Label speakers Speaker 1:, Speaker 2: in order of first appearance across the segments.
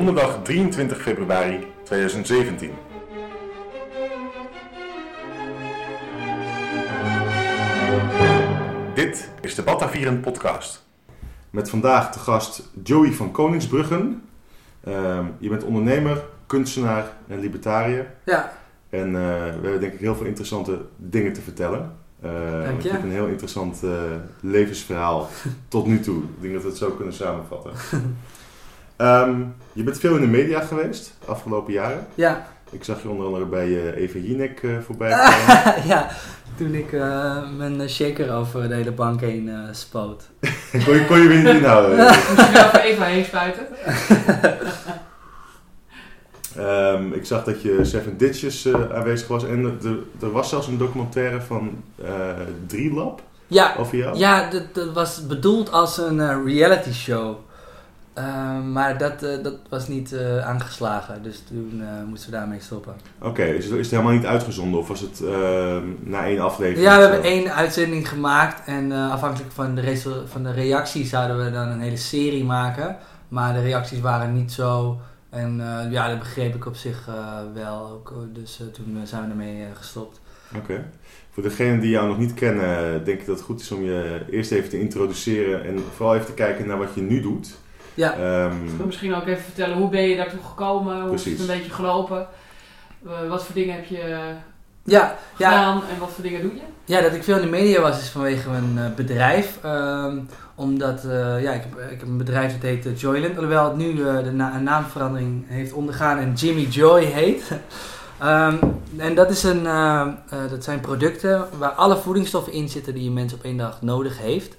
Speaker 1: Donderdag 23 februari 2017. Dit is de Batavieren podcast. Met vandaag te gast Joey van Koningsbruggen. Ehm, je bent ondernemer, kunstenaar en libertariër.
Speaker 2: Ja,
Speaker 1: En eh, we hebben denk ik heel veel interessante dingen te vertellen. Eh,
Speaker 2: Dank je.
Speaker 1: Je hebt een heel interessant eh, levensverhaal tot nu toe. Ik denk dat we het zo kunnen samenvatten. Ehm, je bent veel in de media geweest de afgelopen jaren.
Speaker 2: ja.
Speaker 1: Ik zag je onder andere bij eh, Eva Jinek eh, voorbij komen.
Speaker 2: ja, toen ik eh, mijn shaker over de hele bank heen eh, spoot.
Speaker 1: kon, je, kon je weer niet inhouden.
Speaker 3: Moest je wel even even heen spuiten?
Speaker 1: Ehm, ik zag dat je Seven Ditches eh, aanwezig was. En er- was zelfs een documentaire van eh Drielab
Speaker 2: Ja,
Speaker 1: over jou.
Speaker 2: ja dat, dat was bedoeld als een reality show. Eh, maar dat, eh, dat was niet eh, aangeslagen, dus toen eh, moesten we daarmee stoppen.
Speaker 1: Oké, dus is het helemaal niet uitgezonden? Of was het ehm, na één aflevering?
Speaker 2: Ja, we hebben één uitzending gemaakt en afhankelijk van de, van de reacties zouden we dan een hele serie maken. Maar de reacties waren niet zo. En ja, dat begreep ik op zich wel ook. Dus toen zijn we ermee gestopt.
Speaker 1: Oké. Voor degenen die jou nog niet kennen, denk ik dat het goed is om je eerst even te introduceren. En vooral even te kijken naar wat je nu doet.
Speaker 2: Ja,
Speaker 1: Ehm,
Speaker 3: Ik wil misschien ook even vertellen hoe ben je daartoe gekomen? Hoe is het een beetje gelopen? Eh, wat voor dingen heb je
Speaker 2: ja, ja,
Speaker 3: gedaan en wat voor dingen doe je?
Speaker 2: ja, dat ik veel in de media was is vanwege mijn eh, bedrijf. Ehm, omdat eh, ja, ik, heb, ik heb een bedrijf dat heet Joyland. Alhoewel het nu eh, de na- een naamverandering heeft ondergaan en Jimmy Joy heet. Ehm, en dat, is een, dat zijn producten waar alle voedingsstoffen in zitten die een mens op één dag nodig heeft.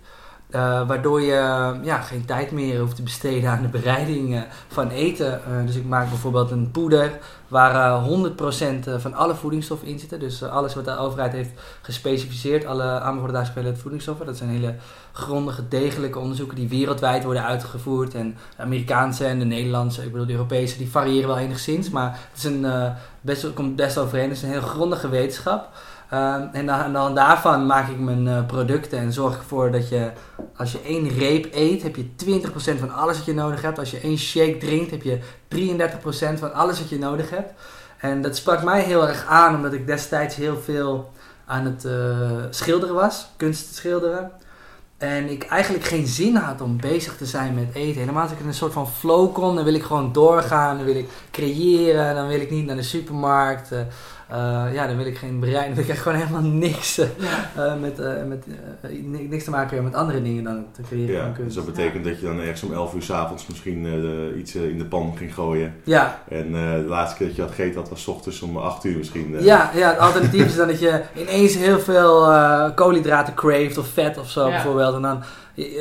Speaker 2: Eh, waardoor je ja, geen tijd meer hoeft te besteden aan de bereiding eh, van eten. Eh, dus ik maak bijvoorbeeld een poeder waar eh, 100% van alle voedingsstoffen in zitten. Dus eh, alles wat de overheid heeft gespecificeerd, alle aanbevolen spelen voedingsstoffen. Dat zijn hele grondige, degelijke onderzoeken die wereldwijd worden uitgevoerd. En de Amerikaanse en de Nederlandse, ik bedoel de Europese, die variëren wel enigszins. Maar het is een, eh, best, wel- komt best overeen. Het is een heel grondige wetenschap. Ehm, en dan, daarvan maak ik mijn eh, producten en zorg ervoor dat je, als je één reep eet, heb je 20% van alles wat je nodig hebt. Als je één shake drinkt, heb je 33% van alles wat je nodig hebt. En dat sprak mij heel erg aan, omdat ik destijds heel veel aan het eh, schilderen was, kunst schilderen. En ik eigenlijk geen zin had om bezig te zijn met eten. Helemaal als ik in een soort van flow kom, dan wil ik gewoon doorgaan. Dan wil ik creëren. Dan wil ik niet naar de supermarkt. eh, ja, dan wil ik geen brein. Dan wil ik echt gewoon helemaal niks, eh,
Speaker 3: Ja.
Speaker 2: eh, met, eh, met, eh, ni- niks te maken hebben met andere dingen dan te creëren
Speaker 1: ja,
Speaker 2: van
Speaker 1: dus dat betekent dat je dan ergens om 11 uur s'avonds misschien eh, iets eh, in de pan ging gooien.
Speaker 2: Ja,
Speaker 1: En eh, de laatste keer dat je had gegeten had was 's ochtends om 8 uur misschien. eh.
Speaker 2: ja, ja, het alternatief is dan dat je ineens heel veel eh, koolhydraten craved of vet of zo
Speaker 3: Ja.
Speaker 2: bijvoorbeeld. En dan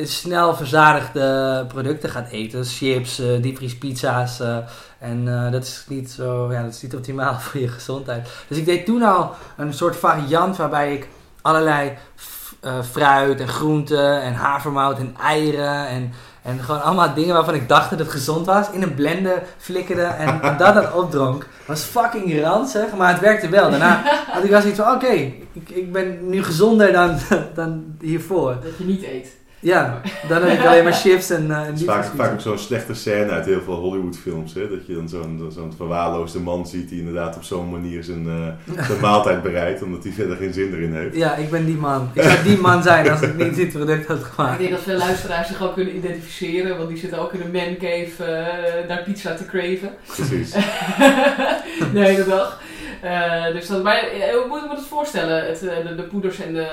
Speaker 2: snel verzadigde producten gaat eten. Chips, eh diepvriespizza's. eh en eh, dat is niet zo, ja, dat is niet optimaal voor je gezondheid. Dus ik deed toen al een soort variant waarbij ik allerlei eh, fruit en groenten en havermout en eieren en, en gewoon allemaal dingen waarvan ik dacht dat het gezond was in een blender flikkerde en, dat dan opdronk. was fucking ranzig, maar het werkte wel. Daarna had ik wel zoiets van, oké, ik, ik ben nu gezonder dan, dan hiervoor.
Speaker 3: Dat je niet eet.
Speaker 2: Ja, dan heb ik alleen maar chips en,
Speaker 1: is vaak, vaak ook zo'n slechte scène uit heel veel Hollywoodfilms. Hè? Dat je dan zo'n zo'n verwaarloosde man ziet die inderdaad op zo'n manier zijn, eh, zijn maaltijd bereidt. Omdat hij verder geen zin erin heeft.
Speaker 2: Ja, ik ben die man. Ik zou die man zijn als ik niet dit product had gemaakt.
Speaker 3: ik denk dat veel luisteraars zich ook kunnen identificeren, want die zitten ook in een mancave eh naar pizza te craven.
Speaker 1: Precies.
Speaker 3: de hele dag. Eh, dus dat, maar eh, hoe moet ik me dat voorstellen? Het, eh, de, de poeders en de,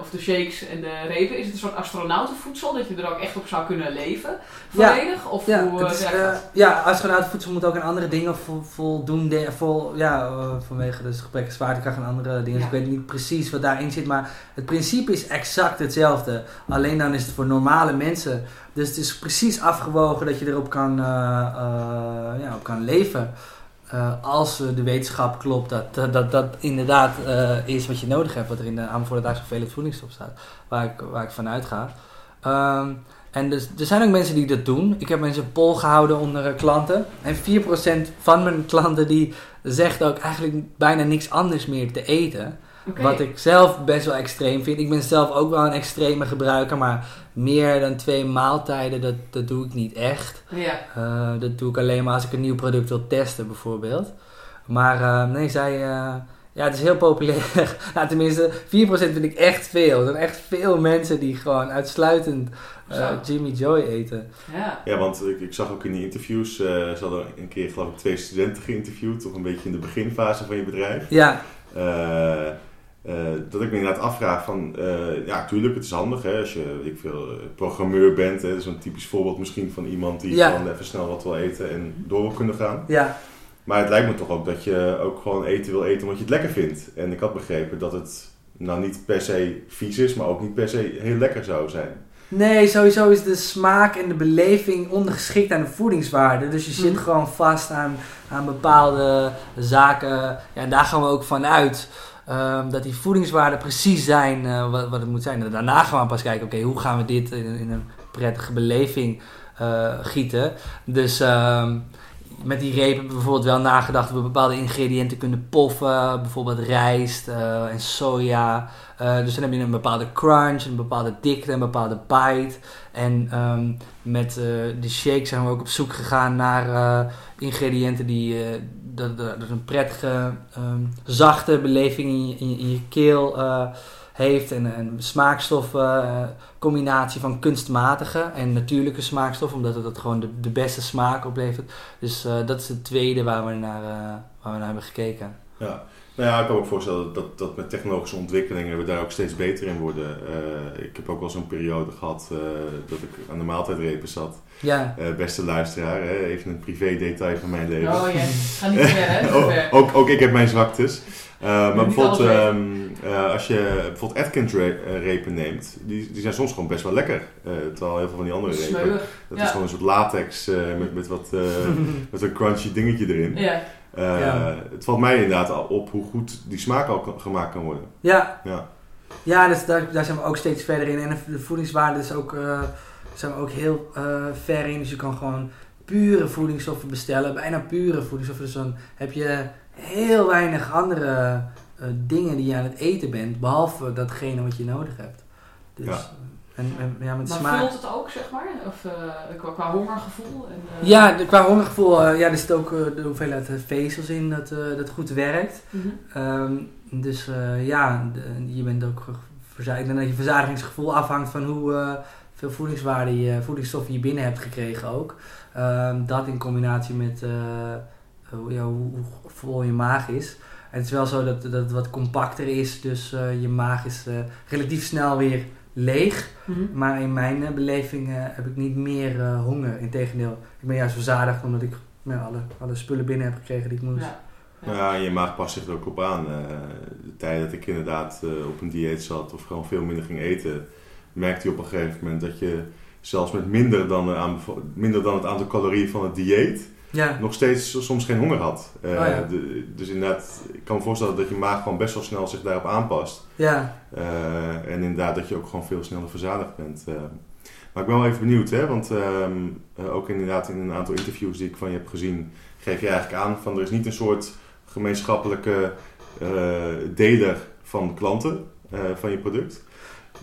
Speaker 3: of de shakes en de repen, is het een soort astronautenvoedsel dat je er ook echt op zou kunnen leven?
Speaker 2: Ja.
Speaker 3: Volledig? Of
Speaker 2: Ja,
Speaker 3: hoe
Speaker 2: het
Speaker 3: eh,
Speaker 2: is, ja, astronautenvoedsel moet ook aan andere dingen vol, voldoen. De, vol, ja, vanwege dus gebrek aan zwaartekracht en andere dingen. Dus ik weet niet precies wat daarin zit. Maar het principe is exact hetzelfde. Alleen dan is het voor normale mensen. Dus het is precies afgewogen dat je erop kan, ja, op kan leven. Eh, als de wetenschap klopt dat dat, dat, inderdaad eh, is wat je nodig hebt. Wat er in de aanbevolen dagelijkse hoeveelheid voedingsstof staat. Waar ik, waar ik van uitga. Ehm, en dus, er zijn ook mensen die dat doen. Ik heb mensen een poll gehouden onder eh, klanten. En 4% van mijn klanten die zegt ook eigenlijk bijna niks anders meer te eten. Wat ik zelf best wel extreem vind. Ik ben zelf ook wel een extreme gebruiker, maar meer dan twee maaltijden, dat, dat doe ik niet echt.
Speaker 3: Ja.
Speaker 2: Eh, dat doe ik alleen maar als ik een nieuw product wil testen, bijvoorbeeld. Maar eh, nee, zij. eh, ja, het is heel populair. nou, tenminste, 4% vind ik echt veel. Er zijn echt veel mensen die gewoon uitsluitend eh. Jimmy Joy eten.
Speaker 3: Ja.
Speaker 1: Ja, want ik, ik zag ook in die interviews, eh, ze hadden een keer geloof ik twee studenten geïnterviewd, toch een beetje in de beginfase van je bedrijf.
Speaker 2: Ja,
Speaker 1: Eh, eh, dat ik me inderdaad afvraag van, eh, ja tuurlijk, het is handig hè, als je weet ik veel, eh, programmeur bent. Hè, dat is een typisch voorbeeld misschien van iemand die
Speaker 2: Ja.
Speaker 1: gewoon even snel wat wil eten en door wil kunnen gaan.
Speaker 2: ja.
Speaker 1: Maar het lijkt me toch ook dat je ook gewoon eten wil eten omdat je het lekker vindt. En ik had begrepen dat het nou niet per se vies is, maar ook niet per se heel lekker zou zijn.
Speaker 2: Nee, sowieso is de smaak en de beleving ondergeschikt aan de voedingswaarde. Dus je zit
Speaker 3: Mhm.
Speaker 2: gewoon vast aan, aan bepaalde zaken. Ja, en daar gaan we ook vanuit. Ehm dat die voedingswaarden precies zijn eh, wat, het moet zijn. En daarna gaan we pas kijken, oké, hoe gaan we dit in, in een prettige beleving eh, gieten. Dus ehm, met die we bijvoorbeeld wel nagedacht we bepaalde ingrediënten kunnen poffen. Bijvoorbeeld rijst eh, en soja. Eh, dus dan heb je een bepaalde crunch, een bepaalde dikte, een bepaalde bite. En ehm, met eh die shake zijn we ook op zoek gegaan naar ingrediënten die dat, een prettige, ehm, zachte beleving in je, in je, in je keel heeft. En een smaakstoffen, eh, combinatie van kunstmatige en natuurlijke smaakstoffen, omdat het dat gewoon de, de beste smaak oplevert. Dus eh, dat is het tweede waar we naar, eh, waar we naar hebben gekeken.
Speaker 1: Ja. Nou ja, ik kan me ook voorstellen dat, dat met technologische ontwikkelingen we daar ook steeds beter in worden. Eh, ik heb ook wel zo'n periode gehad eh, dat ik aan de maaltijdrepen zat.
Speaker 2: Ja,
Speaker 1: Eh, beste luisteraar, hè, even een privé detail van mijn leven.
Speaker 3: Oh ja, ga niet te ver, hè? Te
Speaker 1: ook,
Speaker 3: ver.
Speaker 1: ook, ook ik heb mijn zwaktes. Eh, maar bijvoorbeeld, ehm, eh, als je bijvoorbeeld Atkins eh, repen neemt, die, die zijn soms gewoon best wel lekker. Eh, terwijl heel veel van die andere repen, dat
Speaker 3: ja.
Speaker 1: is gewoon een soort latex eh, met, met, wat, eh, met een crunchy dingetje erin.
Speaker 3: Ja.
Speaker 1: Eh,
Speaker 2: Ja.
Speaker 1: Het valt mij inderdaad al op hoe goed die smaak al kan- gemaakt kan worden.
Speaker 2: ja,
Speaker 1: Ja.
Speaker 2: Ja, dus daar, daar zijn we ook steeds verder in. En de, de voedingswaarde is ook, eh, zijn we ook heel eh, ver in. Dus je kan gewoon pure voedingsstoffen bestellen. Bijna pure voedingsstoffen. Dus dan heb je heel weinig andere eh, dingen die je aan het eten bent. Behalve datgene wat je nodig hebt. Dus,
Speaker 1: Ja.
Speaker 2: En, en ja, met
Speaker 3: Maar
Speaker 2: smaak.
Speaker 3: vult het ook, zeg maar? Of eh, qua, qua hongergevoel? En, eh,
Speaker 2: Ja, de- qua hongergevoel, eh, ja, er zit ook eh, de hoeveelheid eh, vezels in dat, eh, dat goed werkt.
Speaker 3: Mhm.
Speaker 2: Ehm, dus eh, ja, de- je bent ook verza- ik denk dat je verzadigingsgevoel afhangt van hoe eh, veel voedingswaarde je, voedingsstoffen je binnen hebt gekregen ook. Ehm, dat in combinatie met eh, ja, hoe, hoe vol je maag is. En het is wel zo dat, dat het wat compacter is, dus eh, je maag is eh, relatief snel weer leeg.
Speaker 3: Mhm.
Speaker 2: Maar in mijn eh, beleving eh, heb ik niet meer eh, honger. Integendeel, ik ben juist verzadigd omdat ik nou, alle, alle spullen binnen heb gekregen die ik moest.
Speaker 3: Ja.
Speaker 1: Nou ja, je maag past zich er ook op aan. Eh, de tijd dat ik inderdaad eh, op een dieet zat of gewoon veel minder ging eten, merkte je op een gegeven moment dat je zelfs met minder dan, eh, aan, minder dan het aantal calorieën van het dieet
Speaker 2: Ja,
Speaker 1: nog steeds soms geen honger had.
Speaker 2: Oh ja.
Speaker 1: de- dus inderdaad, ik kan me voorstellen dat je maag gewoon best wel snel zich daarop aanpast.
Speaker 2: ja.
Speaker 1: Eh, en inderdaad dat je ook gewoon veel sneller verzadigd bent. eh. maar ik ben wel even benieuwd, hè? want ehm, eh, ook inderdaad in een aantal interviews die ik van je heb gezien, geef je eigenlijk aan van er is niet een soort gemeenschappelijke deler van klanten van je product.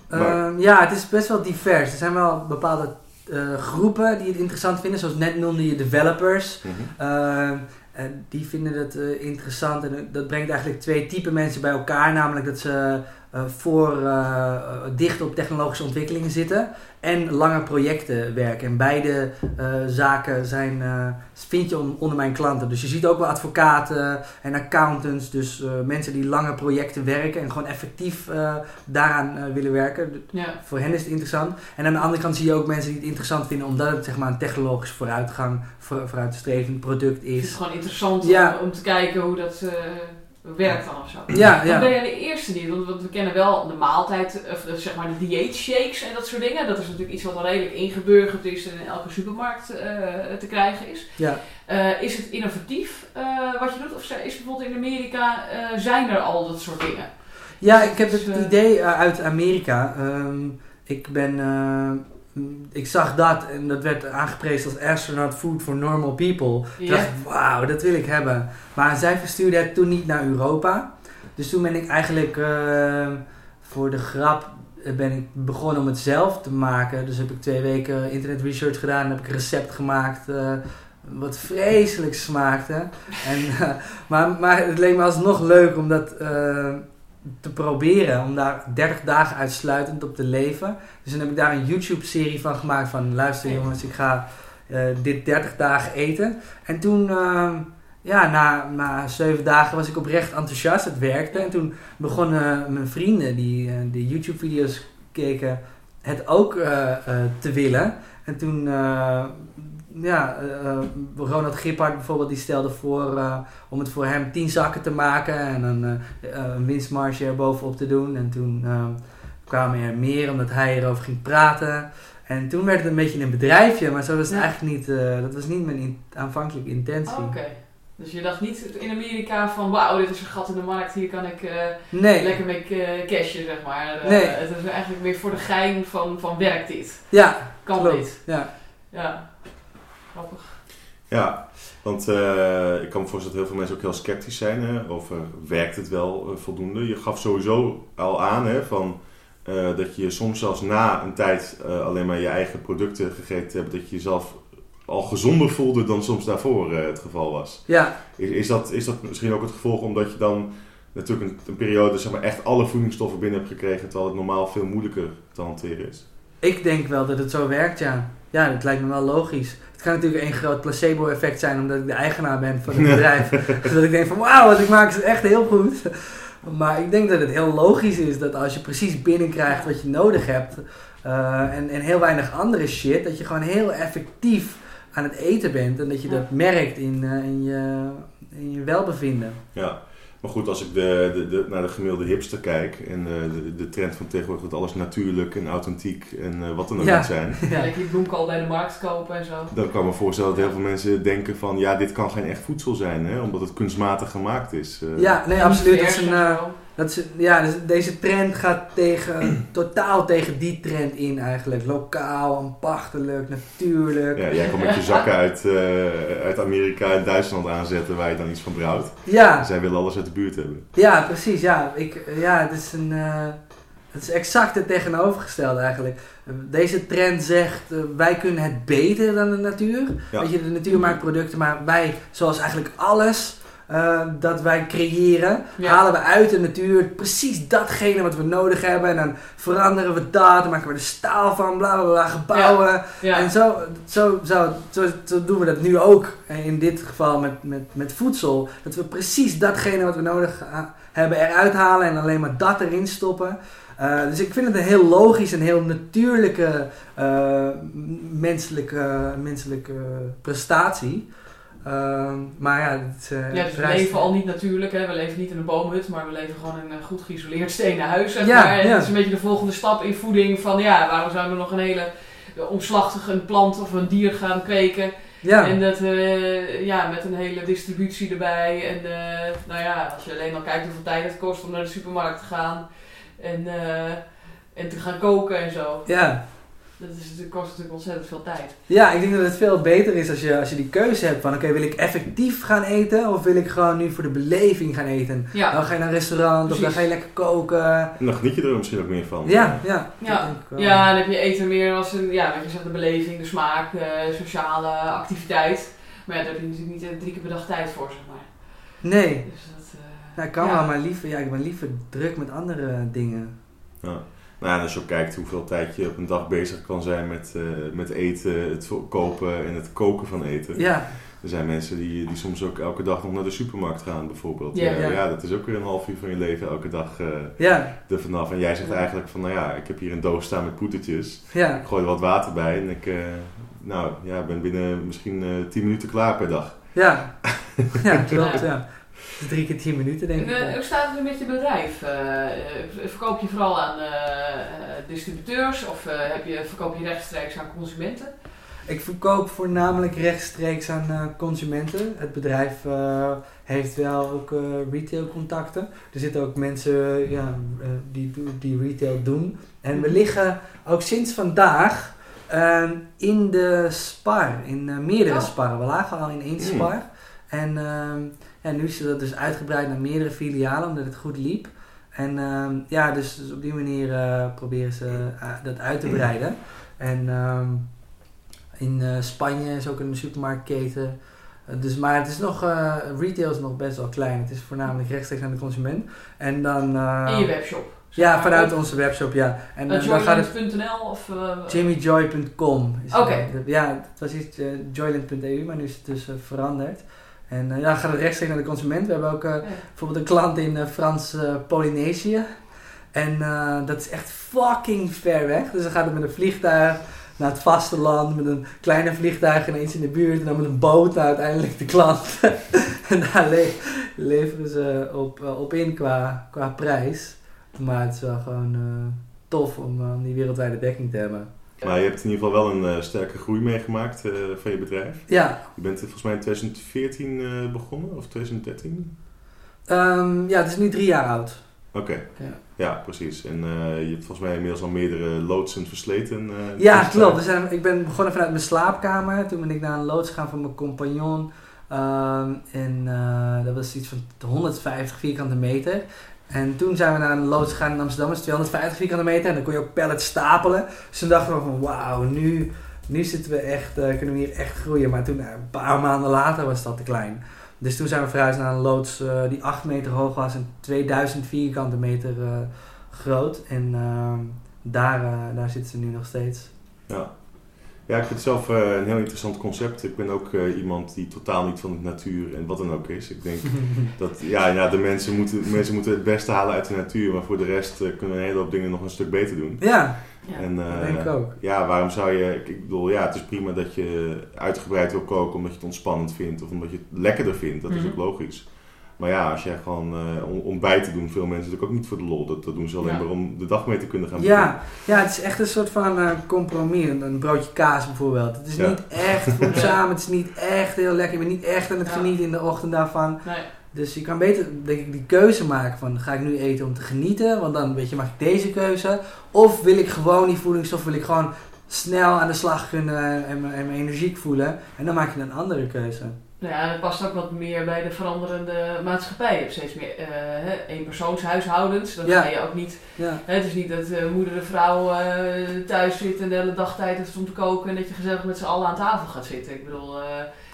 Speaker 1: Maar-
Speaker 2: Ehm, ja, het is best wel divers. Er zijn wel bepaalde eh, groepen die het interessant vinden. Zoals net noemde je developers.
Speaker 1: Mhm.
Speaker 2: En die vinden het eh, interessant. En dat brengt eigenlijk twee typen mensen bij elkaar. Namelijk dat ze eh, voor eh, dicht op technologische ontwikkelingen zitten. En lange projecten werken. En beide eh, zaken zijn, eh, vind je on- onder mijn klanten. Dus je ziet ook wel advocaten en accountants. Dus eh, mensen die lange projecten werken. En gewoon effectief eh, daaraan eh, willen werken.
Speaker 3: Ja.
Speaker 2: Voor hen is het interessant. En aan de andere kant zie je ook mensen die het interessant vinden omdat het zeg maar, een technologisch vooruitgang, voor, vooruitstrevend product
Speaker 3: vind het
Speaker 2: is.
Speaker 3: gewoon interessant
Speaker 2: Ja.
Speaker 3: om, om te kijken hoe dat eh, werkt dan of zo.
Speaker 2: Ja,
Speaker 3: Dan
Speaker 2: ja.
Speaker 3: ben jij de eerste die, want, want we kennen wel de maaltijd, of de, zeg maar de dieetshakes en dat soort dingen. Dat is natuurlijk iets wat al redelijk ingeburgerd is en in elke supermarkt eh, te krijgen is.
Speaker 2: ja.
Speaker 3: Eh, is het innovatief eh, wat je doet? Of is bijvoorbeeld in Amerika, eh, zijn er al dat soort dingen?
Speaker 2: Ja, ik heb het
Speaker 3: Dus, eh,
Speaker 2: idee eh, uit Amerika. Ehm, ik ben. Ik zag dat en dat werd aangeprezen als astronaut food for normal people. Toen
Speaker 3: Ja.
Speaker 2: dacht ik, wauw, dat wil ik hebben. Maar zij verstuurde het toen niet naar Europa. Dus toen ben ik eigenlijk eh, voor de grap eh, ben ik begonnen om het zelf te maken. Dus heb ik twee weken internet research gedaan en heb ik een recept gemaakt. eh, wat vreselijk smaakte. En, eh, maar, maar het leek me alsnog leuk om dat eh, te proberen. Om daar 30 dagen uitsluitend op te leven. Dus dan heb ik daar een YouTube-serie van gemaakt. Van luister jongens, ik ga eh, dit 30 dagen eten. En toen, eh, ja, na, na 7 dagen was ik oprecht enthousiast. Het werkte. En toen begonnen mijn vrienden die eh, de YouTube-video's keken, het ook eh, te willen. En toen, ja, eh, Ronald Gippard bijvoorbeeld, die stelde voor eh, om het voor hem 10 zakken te maken en een winstmarge erbovenop te doen. En toen kwamen er meer omdat hij erover ging praten. En toen werd het een beetje een bedrijfje, maar zo was het
Speaker 3: Ja.
Speaker 2: eigenlijk niet, dat was niet mijn in- aanvankelijke intentie.
Speaker 3: Oh, Oké. Dus je dacht niet in Amerika van wauw, dit is een gat in de markt, hier kan ik
Speaker 2: Nee,
Speaker 3: lekker mee cashen, zeg maar.
Speaker 2: Nee.
Speaker 3: Het is eigenlijk meer voor de gein van, van werkt dit?
Speaker 2: ja,
Speaker 3: Kan
Speaker 2: klopt.
Speaker 3: dit?
Speaker 2: Ja.
Speaker 3: Ja. Grappig.
Speaker 1: Ja, want eh, ik kan me voorstellen dat heel veel mensen ook heel sceptisch zijn hè, over werkt het wel eh, voldoende. Je gaf sowieso al aan hè, van, eh, dat je soms zelfs na een tijd eh, alleen maar je eigen producten gegeten hebt, dat je jezelf al gezonder voelde dan soms daarvoor eh, het geval was.
Speaker 2: ja,
Speaker 1: Is, is, dat, is dat misschien ook het gevolg omdat je dan natuurlijk een, een periode zeg maar, echt alle voedingsstoffen binnen hebt gekregen, terwijl het normaal veel moeilijker te hanteren is?
Speaker 2: Ik denk wel dat het zo werkt, ja. Ja, dat lijkt me wel logisch. Het kan natuurlijk een groot placebo-effect zijn omdat ik de eigenaar ben van het bedrijf. dus dat ik denk van wauw, wat ik maak is echt heel goed. Maar ik denk dat het heel logisch is dat als je precies binnenkrijgt wat je nodig hebt eh, en, en heel weinig andere shit, dat je gewoon heel effectief aan het eten bent en dat je
Speaker 3: Ja.
Speaker 2: dat merkt in, eh, in, je, in je welbevinden.
Speaker 1: Ja, maar goed, als ik de, de, de, naar de gemiddelde hipster kijk en eh, de, de trend van tegenwoordig dat alles natuurlijk en authentiek en eh, wat dan ook
Speaker 2: Ja.
Speaker 1: moet zijn,
Speaker 2: Ja.
Speaker 3: Lekker je bloemkool bij de markt kopen en zo.
Speaker 1: dan kan ik me voorstellen dat heel veel mensen denken van ja, dit kan geen echt voedsel zijn, hè, omdat het kunstmatig gemaakt is. Eh,
Speaker 2: Ja, nee, absoluut. Dat is een, eh. Dat is, ja, dus deze trend gaat tegen, totaal tegen die trend in eigenlijk. Lokaal, ambachtelijk, natuurlijk.
Speaker 1: Ja, jij komt met je zakken uit, eh, uit Amerika en Duitsland aanzetten waar je dan iets van brouwt.
Speaker 2: Ja,
Speaker 1: Zij willen alles uit de buurt hebben.
Speaker 2: ja precies. Ja, ik, ja het, is een, eh, het is exact het tegenovergestelde eigenlijk. Deze trend zegt, eh, wij kunnen het beter dan de natuur.
Speaker 1: Ja.
Speaker 2: Weet je, de natuur maakt producten, maar wij, zoals eigenlijk alles... eh, dat wij creëren,
Speaker 3: Ja.
Speaker 2: halen we uit de natuur precies datgene wat we nodig hebben. En dan veranderen we dat, dan maken we er staal van, bla bla bla, gebouwen.
Speaker 3: Ja.
Speaker 2: En zo, zo, zo, zo, zo doen we dat nu ook. En in dit geval met, met, met voedsel. Dat we precies datgene wat we nodig ha- hebben eruit halen en alleen maar dat erin stoppen. Eh, dus ik vind het een heel logisch en heel natuurlijke eh, menselijke, menselijke prestatie. Ehm, maar ja, het, eh,
Speaker 3: Ja, dus we leven al niet natuurlijk, hè. we leven niet in een boomhut, maar we leven gewoon in een goed geïsoleerd stenen huis. Zeg
Speaker 2: Ja,
Speaker 3: maar. En
Speaker 2: ja.
Speaker 3: het is een beetje de volgende stap in voeding van ja, waarom zouden we nog een hele omslachtige een plant of een dier gaan kweken.
Speaker 2: Ja,
Speaker 3: En dat eh, ja, met een hele distributie erbij. En eh, nou ja, als je alleen al kijkt hoeveel tijd het kost om naar de supermarkt te gaan en, en te gaan koken en zo.
Speaker 2: ja.
Speaker 3: Dat, is, dat kost natuurlijk ontzettend veel tijd.
Speaker 2: Ja, ik denk dat het veel beter is als je, als je die keuze hebt van oké, wil ik effectief gaan eten of wil ik gewoon nu voor de beleving gaan eten?
Speaker 3: Ja,
Speaker 2: Dan ga je naar een restaurant of dan ga je lekker koken.
Speaker 1: En dan geniet je er misschien ook meer van.
Speaker 2: Ja, ja.
Speaker 3: Ja.
Speaker 2: ik
Speaker 3: ja, dan heb je eten meer als een, ja, wat je zegt, de beleving, de smaak, eh, sociale activiteit. Maar ja, daar heb je natuurlijk niet eh, drie keer per dag tijd voor, zeg maar.
Speaker 2: Nee,
Speaker 3: Dus dat,
Speaker 2: nou, ik kan
Speaker 3: ja.
Speaker 2: wel, maar liever, ja, ik ben liever druk met andere dingen.
Speaker 1: Ja. Nou, als je ook kijkt hoeveel tijd je op een dag bezig kan zijn met, eh, met eten, het kopen en het koken van eten.
Speaker 2: Ja,
Speaker 1: Er zijn mensen die, die soms ook elke dag nog naar de supermarkt gaan, bijvoorbeeld.
Speaker 3: Ja.
Speaker 1: Ja, dat is ook weer een half uur van je leven elke dag eh
Speaker 2: ja,
Speaker 1: er vanaf. En jij zegt eigenlijk van, nou ja, ik heb hier een doos staan met poetertjes.
Speaker 2: ja.
Speaker 1: Ik gooi er wat water bij en ik eh, nou, ja, ben binnen misschien 10 minuten klaar per dag.
Speaker 2: Ja, ja klopt,
Speaker 3: Ja.
Speaker 2: Dus drie keer tien minuten denk
Speaker 3: En,
Speaker 2: ik.
Speaker 3: eh, hoe staat het met je bedrijf? Eh, eh, verkoop je vooral aan distributeurs of eh, heb je, verkoop je rechtstreeks aan consumenten?
Speaker 2: Ik verkoop voornamelijk rechtstreeks aan eh, consumenten. Het bedrijf eh, heeft wel ook eh, retailcontacten. Er zitten ook mensen ja, eh, die, die retail doen. En we liggen ook sinds vandaag eh, in de spar, in meerdere
Speaker 3: Oh.
Speaker 2: sparren. We lagen al in één
Speaker 1: Hmm.
Speaker 2: spar. En ehm, ja, nu is dat dus uitgebreid naar meerdere filialen, omdat het goed liep. En ehm, ja, dus, dus op die manier eh, proberen ze eh, dat uit te breiden. En ehm, in eh, Spanje is ook een supermarktketen. Dus, maar het is nog, retail is nog best wel klein. Het is voornamelijk rechtstreeks aan de consument. En dan...
Speaker 3: In je webshop.
Speaker 2: ja, vanuit onze webshop, ja. En
Speaker 3: Uh,
Speaker 2: dan gaat het
Speaker 3: of...
Speaker 2: jimmyjoy.com.
Speaker 3: Oké.
Speaker 2: Ja, het was iets eh, joyland.eu, maar nu is het dus veranderd. En eh, ja, gaat het rechtstreeks naar de consument. We hebben ook eh,
Speaker 3: ja.
Speaker 2: bijvoorbeeld een klant in eh, Frans-Polynesië. en dat is echt fucking ver weg. Dus dan gaat het met een vliegtuig naar het vasteland, met een kleine vliegtuig ineens in de buurt. En dan met een boot naar uiteindelijk de klant. en daar le- leveren ze op, op in qua, qua prijs. Maar het is wel gewoon tof om die wereldwijde dekking te hebben.
Speaker 1: Maar je hebt in ieder geval wel een eh, sterke groei meegemaakt eh, van je bedrijf.
Speaker 2: Ja,
Speaker 1: Je bent eh, volgens mij in 2014 eh, begonnen, of 2013?
Speaker 2: ehm, ja, het is nu drie jaar oud.
Speaker 1: Oké,
Speaker 2: Ja.
Speaker 1: ja, precies. En je hebt volgens mij inmiddels al meerdere loodsen versleten.
Speaker 2: Ja, klopt. We zijn, ik ben begonnen vanuit mijn slaapkamer. Toen ben ik naar een loods gegaan van mijn compagnon. Ehm, en dat was iets van 150 vierkante meter. En toen zijn we naar een loods gegaan in Amsterdam. Dat is 250 vierkante meter. En dan kon je ook pallets stapelen. Dus toen dachten we van wauw, nu, nu zitten we echt, eh, kunnen we hier echt groeien. Maar toen, eh, een paar maanden later was dat te klein. Dus toen zijn we verhuisd naar een loods eh, die 8 meter hoog was en 2000 vierkante meter eh, groot. En ehm, daar, daar zitten ze nu nog steeds.
Speaker 1: Ja. Ja, ik vind het zelf eh, een heel interessant concept. Ik ben ook eh, iemand die totaal niet van de natuur en wat dan ook is. Ik denk dat ja, ja, de mensen moeten, mensen moeten het beste halen uit de natuur, maar voor de rest eh, kunnen we een hele hoop dingen nog een stuk beter doen.
Speaker 2: ja,
Speaker 3: Ja.
Speaker 1: En,
Speaker 2: dat
Speaker 1: eh,
Speaker 2: denk ik ook.
Speaker 1: Ja, waarom zou je... Ik ik bedoel, ja, het is prima dat je uitgebreid wil koken omdat je het ontspannend vindt of omdat je het lekkerder vindt. Dat is
Speaker 3: Mhm.
Speaker 1: ook logisch. Maar ja, als jij gewoon eh om, ontbijten doen, veel mensen natuurlijk ook niet voor de lol. Dat, dat doen ze alleen
Speaker 3: Ja.
Speaker 1: maar om de dag mee te kunnen gaan beginnen.
Speaker 2: Ja, ja, het is echt een soort van eh, compromis. Een, broodje kaas bijvoorbeeld. Het is
Speaker 1: Ja.
Speaker 2: niet echt voedzaam, het is niet echt heel lekker. Je bent niet echt aan het
Speaker 3: Ja.
Speaker 2: genieten in de ochtend daarvan.
Speaker 3: Nee.
Speaker 2: Dus je kan beter, denk ik, die keuze maken van ga ik nu eten om te genieten, want dan weet je, maak ik deze keuze. Of wil ik gewoon die voedingsstof, wil ik gewoon snel aan de slag kunnen en me, en me energiek voelen. En dan maak je een andere keuze.
Speaker 3: Nou ja, het past ook wat meer bij de veranderende maatschappij. Je hebt steeds meer eh, hè, eenpersoonshuishoudens. Dan
Speaker 2: Ja.
Speaker 3: ga je ook niet...
Speaker 2: Ja,
Speaker 3: Hè, het is niet dat eh, moeder en vrouw eh, thuis zit en de hele dag tijd heeft om te koken... en dat je gezellig met z'n allen aan tafel gaat zitten. Ik bedoel, eh,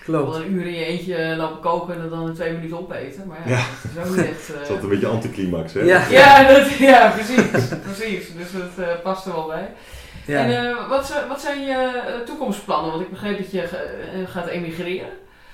Speaker 3: wel een uur in je eentje lopen koken en dan in twee minuten opeten. Maar ja,
Speaker 1: Ja.
Speaker 3: dat is ook niet echt... eh,
Speaker 1: Het is altijd een beetje anticlimax, hè?
Speaker 2: Ja.
Speaker 3: ja, dat, ja, precies. precies. Dus dat past er wel bij.
Speaker 2: Ja.
Speaker 3: En eh, wat, zijn- wat zijn je toekomstplannen? Want ik begreep dat je gaat emigreren.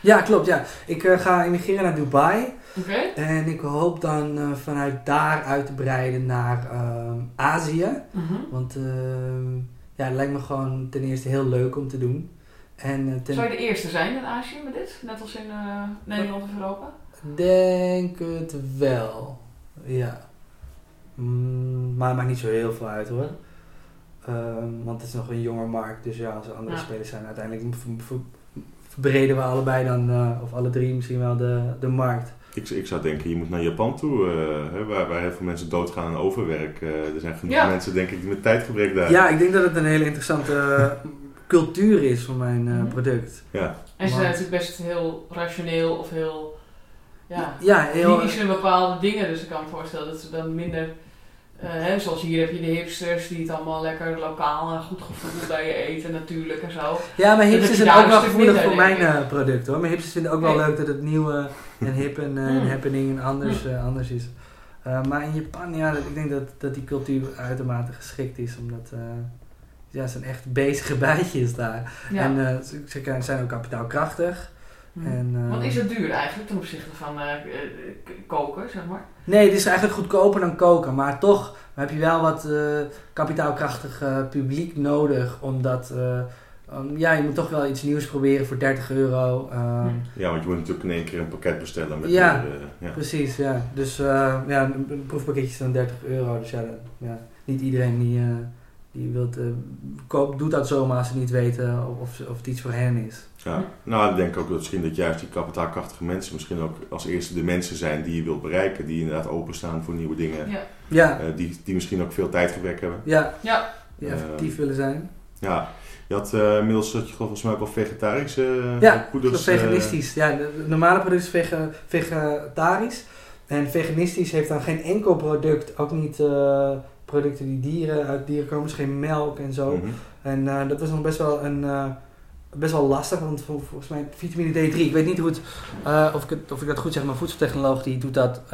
Speaker 2: Ja, klopt. Ja. Ik eh, ga emigreren naar Dubai.
Speaker 3: Oké?
Speaker 2: En ik hoop dan eh, vanuit daar uit te breiden naar ehm, Azië.
Speaker 3: Mhm.
Speaker 2: Want ehm, ja, het lijkt me gewoon ten eerste heel leuk om te doen. En eh, ten
Speaker 3: Zou je de eerste zijn in Azië met dit? Net als in Nederland of Europa?
Speaker 2: denk het wel. Ja. Mm, maar het maakt niet zo heel veel uit hoor. Ehm, want het is nog een jonge markt. Dus ja, als er andere
Speaker 3: Ja.
Speaker 2: spelers zijn, uiteindelijk verbreden we allebei dan, eh, of alle drie misschien wel de, de markt.
Speaker 1: Ik, ik zou denken, je moet naar Japan toe, eh, hè, waar, waar heel veel mensen doodgaan aan overwerk. Eh, er zijn genoeg
Speaker 3: Ja.
Speaker 1: mensen, denk ik, die met tijdgebrek daar.
Speaker 2: Ja, ik denk dat het een hele interessante cultuur is voor mijn eh,
Speaker 3: Mhm.
Speaker 2: product.
Speaker 1: Ja.
Speaker 3: En ze zijn natuurlijk best heel rationeel of heel ja,
Speaker 2: Ja, heel...
Speaker 3: in bepaalde dingen. Dus ik kan me voorstellen dat ze dan minder... eh, hè, zoals hier heb je de hipsters die het allemaal lekker lokaal en goed gevoeld bij je eten natuurlijk en zo.
Speaker 2: Ja, maar hipsters zijn ook wel gevoelig voor mijn eh, product hoor. Maar hipsters vinden ook wel leuk dat het nieuwe en hip en, eh, en
Speaker 3: Mm.
Speaker 2: happening en anders, eh, anders is. Maar in Japan, ja, ik denk dat, dat die cultuur uitermate geschikt is. Omdat, ja, het zijn echt bezige bijtjes daar.
Speaker 3: Ja.
Speaker 2: En ze, ze zijn ook kapitaalkrachtig.
Speaker 3: Mhm.
Speaker 2: En, eh,
Speaker 3: Want is het duur eigenlijk ten opzichte van eh, eh, koken, zeg maar?
Speaker 2: Nee, het is eigenlijk goedkoper dan koken. Maar toch heb je wel wat eh, kapitaalkrachtig publiek nodig. Omdat, um, ja, je moet toch wel iets nieuws proberen voor 30 euro. ehm,
Speaker 3: Hm.
Speaker 1: ja, want je moet natuurlijk in één keer een pakket bestellen. Met
Speaker 2: Ja.
Speaker 1: eh, ja.
Speaker 2: Precies, ja. Dus eh, ja, een, proefpakketje is dan 30 euro. Dus ja, ja niet iedereen die, eh, die wilt, eh, koopt, doet dat zomaar als ze niet weten of, of, of het iets voor hen is.
Speaker 1: Ja. Nou, ik denk ook dat misschien dat juist die kapitaalkrachtige mensen misschien ook als eerste de mensen zijn die je wilt bereiken. Die inderdaad openstaan voor nieuwe dingen.
Speaker 3: Ja.
Speaker 2: Ja,
Speaker 1: Eh, die, die misschien ook veel tijdgebrek hebben.
Speaker 2: ja,
Speaker 3: Ja.
Speaker 2: die
Speaker 1: Eh,
Speaker 2: effectief willen zijn.
Speaker 1: Ja, Je had uh, inmiddels dat je volgens mij ook wel vegetarische
Speaker 2: ja,
Speaker 1: poeders...
Speaker 2: veganistisch. Ja, de, de normale product is vege, vegetarisch. En veganistisch heeft dan geen enkel product, ook niet producten die dieren uit dieren komen, dus geen melk en zo.
Speaker 1: Mhm.
Speaker 2: En dat was nog best wel een best wel lastig, want volgens mij vitamine D3, ik weet niet hoe het, uh, of, ik het, of ik dat goed zeg, maar voedseltechnoloog die doet dat. Uh,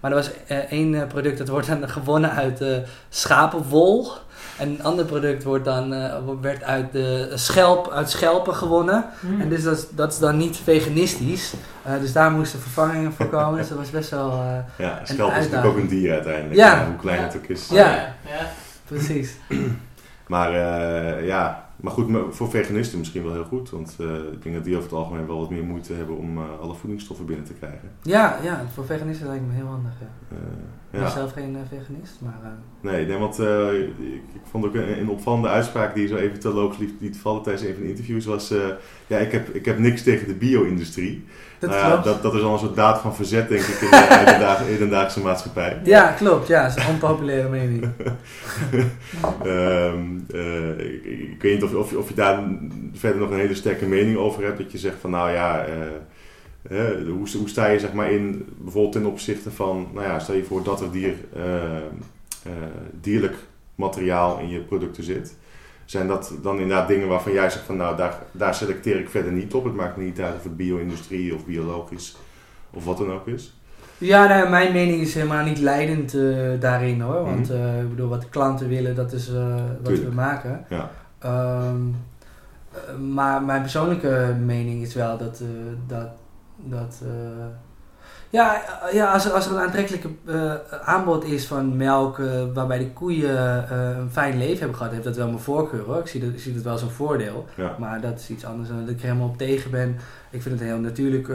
Speaker 2: maar er was uh, één product dat wordt dan gewonnen uit schapenwol. En een ander product wordt dan, werd uit, de schelp, uit schelpen gewonnen.
Speaker 3: Mm.
Speaker 2: En dus dat is, dat is dan niet veganistisch. dus daar moesten vervangingen voor komen. dus dat was best wel.
Speaker 1: ja, schelp is natuurlijk ook een dier uiteindelijk.
Speaker 2: Ja.
Speaker 1: hoe klein het ook is.
Speaker 2: Ja,
Speaker 3: ja.
Speaker 2: precies.
Speaker 1: maar ja, maar goed, voor veganisten misschien wel heel goed. Want uh, ik denk dat die over het algemeen wel wat meer moeite hebben om uh, alle voedingsstoffen binnen te krijgen.
Speaker 2: Ja, ja voor veganisten lijkt me heel handig. Ja.
Speaker 1: Uh,
Speaker 2: ik ben zelf geen veganist, maar...
Speaker 1: Nee, nee, want ik, ik, vond ook een, een, opvallende uitspraak die zo even te liet, liet vallen tijdens een van de interviews was... ja, ik heb, ik heb niks tegen de bio-industrie.
Speaker 2: Dat,
Speaker 1: nou ja, dat, dat is al een soort daad van verzet, denk ik, in de hedendaagse maatschappij.
Speaker 2: Ja, klopt. Ja, dat is een onpopulaire mening.
Speaker 1: um, uh, ik, ik, weet niet of, of, of, je daar verder nog een hele sterke mening over hebt. Dat je zegt van, nou ja, uh, uh, hoe, hoe, sta je zeg maar in, bijvoorbeeld ten opzichte van, nou ja, stel je voor dat er dier, dierlijk materiaal in je producten zit. Zijn dat dan inderdaad dingen waarvan jij zegt van nou daar, daar selecteer ik verder niet op. Het maakt niet uit of het bio-industrie of biologisch of wat dan ook is.
Speaker 2: Ja, nou, mijn mening is helemaal niet leidend uh, daarin hoor. Want uh, ik bedoel, wat de klanten willen, dat is uh, wat
Speaker 1: Tuurlijk.
Speaker 2: we maken.
Speaker 1: Ja.
Speaker 2: Um, maar mijn persoonlijke mening is wel dat, dat, dat ja, ja als, er, als er een aantrekkelijke uh, aanbod is van melk uh, waarbij de koeien uh, een fijn leven hebben gehad, heeft dat wel mijn voorkeur hoor. Ik zie dat, ik zie dat wel als een voordeel.
Speaker 1: Ja.
Speaker 2: Maar dat is iets anders dan dat ik er helemaal op tegen ben. Ik vind het een heel natuurlijk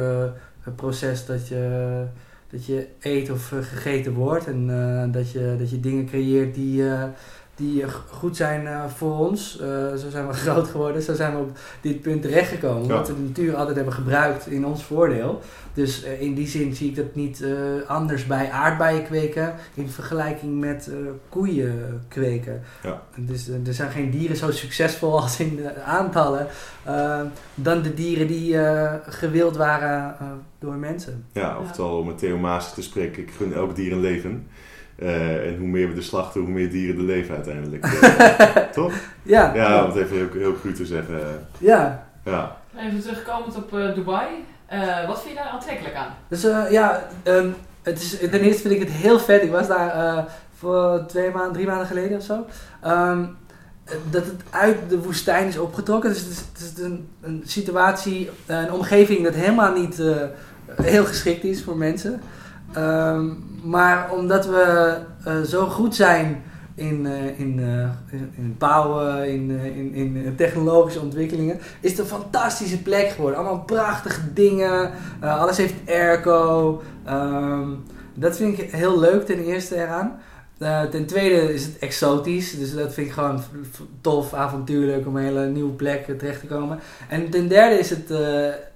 Speaker 2: proces dat je, dat je eet of gegeten wordt. En dat, je, dat je dingen creëert die die goed zijn uh, voor ons. Uh, zo zijn we groot geworden, zo zijn we op dit punt terechtgekomen.
Speaker 1: Ja.
Speaker 2: Omdat we de natuur altijd hebben gebruikt in ons voordeel. Dus uh, in die zin zie ik dat niet anders bij aardbeien kweken in vergelijking met koeien kweken.
Speaker 1: Ja.
Speaker 2: Dus er zijn geen dieren zo succesvol als in de aantallen dan de dieren die gewild waren door mensen.
Speaker 1: Ja, oftewel om met Theo Maas te spreken, ik gun elk dier een leven. Uh, en hoe meer we de slachten, hoe meer dieren er leven uiteindelijk. Uh, toch?
Speaker 2: Ja.
Speaker 1: Ja, om het even heel, heel cru te zeggen.
Speaker 2: Ja.
Speaker 1: ja.
Speaker 3: Even terugkomend op uh, Dubai. wat vind je daar aantrekkelijk aan?
Speaker 2: Dus ja, um, het is, ten eerste vind ik het heel vet. Ik was daar voor twee maanden, drie maanden geleden of zo. Um, dat het uit de woestijn is opgetrokken. Dus het is, het is een, een, situatie, een omgeving dat helemaal niet heel geschikt is voor mensen. Um, maar omdat we uh, zo goed zijn in, uh, in, uh, in bouwen, in, in, in technologische ontwikkelingen, is het een fantastische plek geworden. Allemaal prachtige dingen, alles heeft airco. Um, dat vind ik heel leuk ten eerste eraan. ten tweede is het exotisch, dus dat vind ik gewoon tof, avontuurlijk om een hele nieuwe plek terecht te komen. En ten derde is het,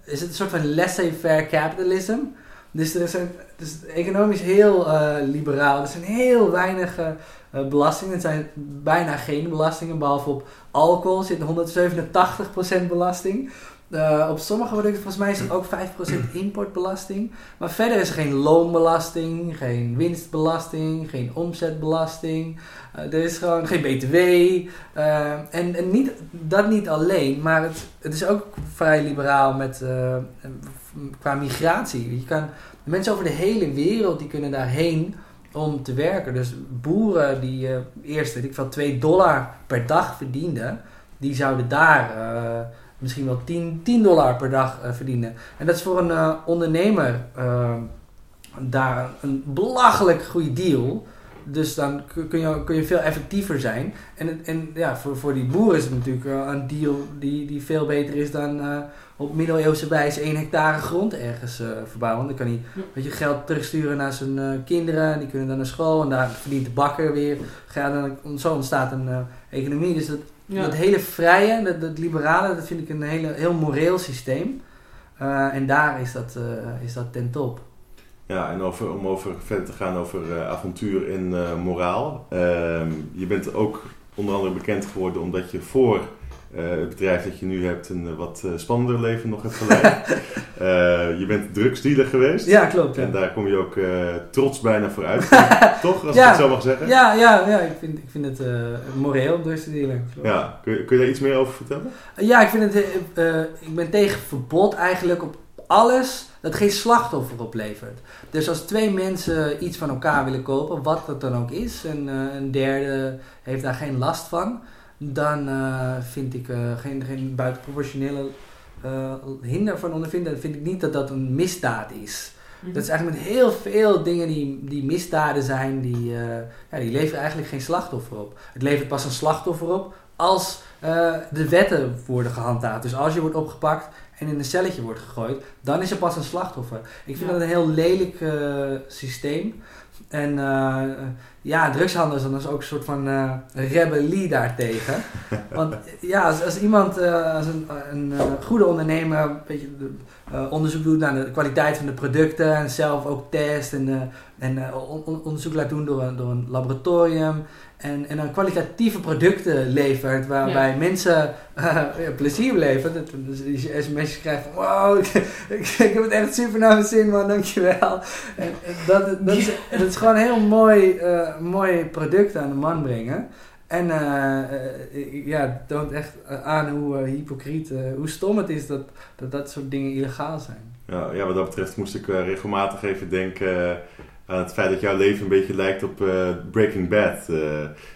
Speaker 2: is het een soort van laissez-faire capitalism. Dus er zijn, dus economisch heel uh, liberaal. Er zijn heel weinig uh, belastingen. Er zijn bijna geen belastingen, behalve op alcohol zit 187% belasting. Uh, op sommige producten, volgens mij is er ook 5% importbelasting. Maar verder is er geen loonbelasting, geen winstbelasting, geen omzetbelasting. er is gewoon geen BTW. en en niet, dat niet alleen, maar het, het is ook vrij liberaal met qua migratie. Je kan, mensen over de hele wereld die kunnen daarheen om te werken. Dus boeren die uh, eerst, weet ik veel, 2 dollar per dag verdienden, die zouden daar uh, misschien wel 10, 10 dollar per dag uh, verdienen. En dat is voor een ondernemer daar een belachelijk goede deal. Dus dan kun je, kun je veel effectiever zijn. En, en ja, voor, voor die boeren is het natuurlijk een deal die, die veel beter is dan op middeleeuwse wijze 1 hectare grond ergens uh, verbouwen. Dan kan hij weet je, geld terugsturen naar zijn uh, kinderen. Die kunnen dan naar school en daar verdient de bakker weer. Ja, dan, zo ontstaat een economie. Dus dat, ja. dat hele vrije, dat, dat, liberale, dat vind ik een hele, heel moreel systeem. en daar is dat, is dat ten top.
Speaker 1: Ja, en over, om over verder te gaan over uh, avontuur en uh, moraal. Uh, je bent ook onder andere bekend geworden omdat je voor eh, het bedrijf dat je nu hebt een eh, wat eh, spannender leven nog hebt geleid. Je bent drugsdealer geweest.
Speaker 2: Ja, klopt. Ja.
Speaker 1: En daar kom je ook trots bijna vooruit. Toch, als
Speaker 2: Ja.
Speaker 1: ik het zo mag zeggen?
Speaker 2: Ja, ja, ja ik, vind, ik vind het moreel. Klopt.
Speaker 1: Ja, Kun, je, kun je daar iets meer over vertellen?
Speaker 2: Ja, ik vind het. ik ben tegen verbod eigenlijk op alles dat geen slachtoffer oplevert. Dus als twee mensen iets van elkaar willen kopen, wat dat dan ook is, en een derde heeft daar geen last van, dan eh, vind ik eh, geen, geen buitenproportionele eh, hinder van ondervinden. Dan vind ik niet dat dat een misdaad is.
Speaker 3: Mhm.
Speaker 2: Dat is eigenlijk met heel veel dingen die, die misdaden zijn, die, ja, die leveren eigenlijk geen slachtoffer op. Het levert pas een slachtoffer op als de wetten worden gehandhaafd. Dus als je wordt opgepakt en in een celletje wordt gegooid, dan is er pas een slachtoffer. Ik vind
Speaker 3: Ja.
Speaker 2: dat een heel lelijk systeem. En ja, drugshandel is dan dus ook een soort van eh, rebellie daartegen. Want ja, als, als iemand, eh, als een, een eh, goede ondernemer, een beetje de- onderzoek doet naar de kwaliteit van de producten en zelf ook test en, en on- on- onderzoek laat doen door een, door een laboratorium en, en dan kwalitatieve producten levert waarbij mensen eh, ja, plezier beleven. Dat, dus die sms'jes krijgen van wow, ik, ik, ik heb het echt super naar mijn zin man, dankjewel. En, en dat, dat, is, dat is gewoon een heel mooi, eh, mooi product aan de man brengen. En eh, ja, het toont echt aan hoe hypocriet, hoe stom het is dat, dat dat soort dingen illegaal zijn.
Speaker 1: Ja, ja, wat dat betreft moest ik regelmatig even denken aan het feit dat jouw leven een beetje lijkt op eh, Breaking Bad. Eh,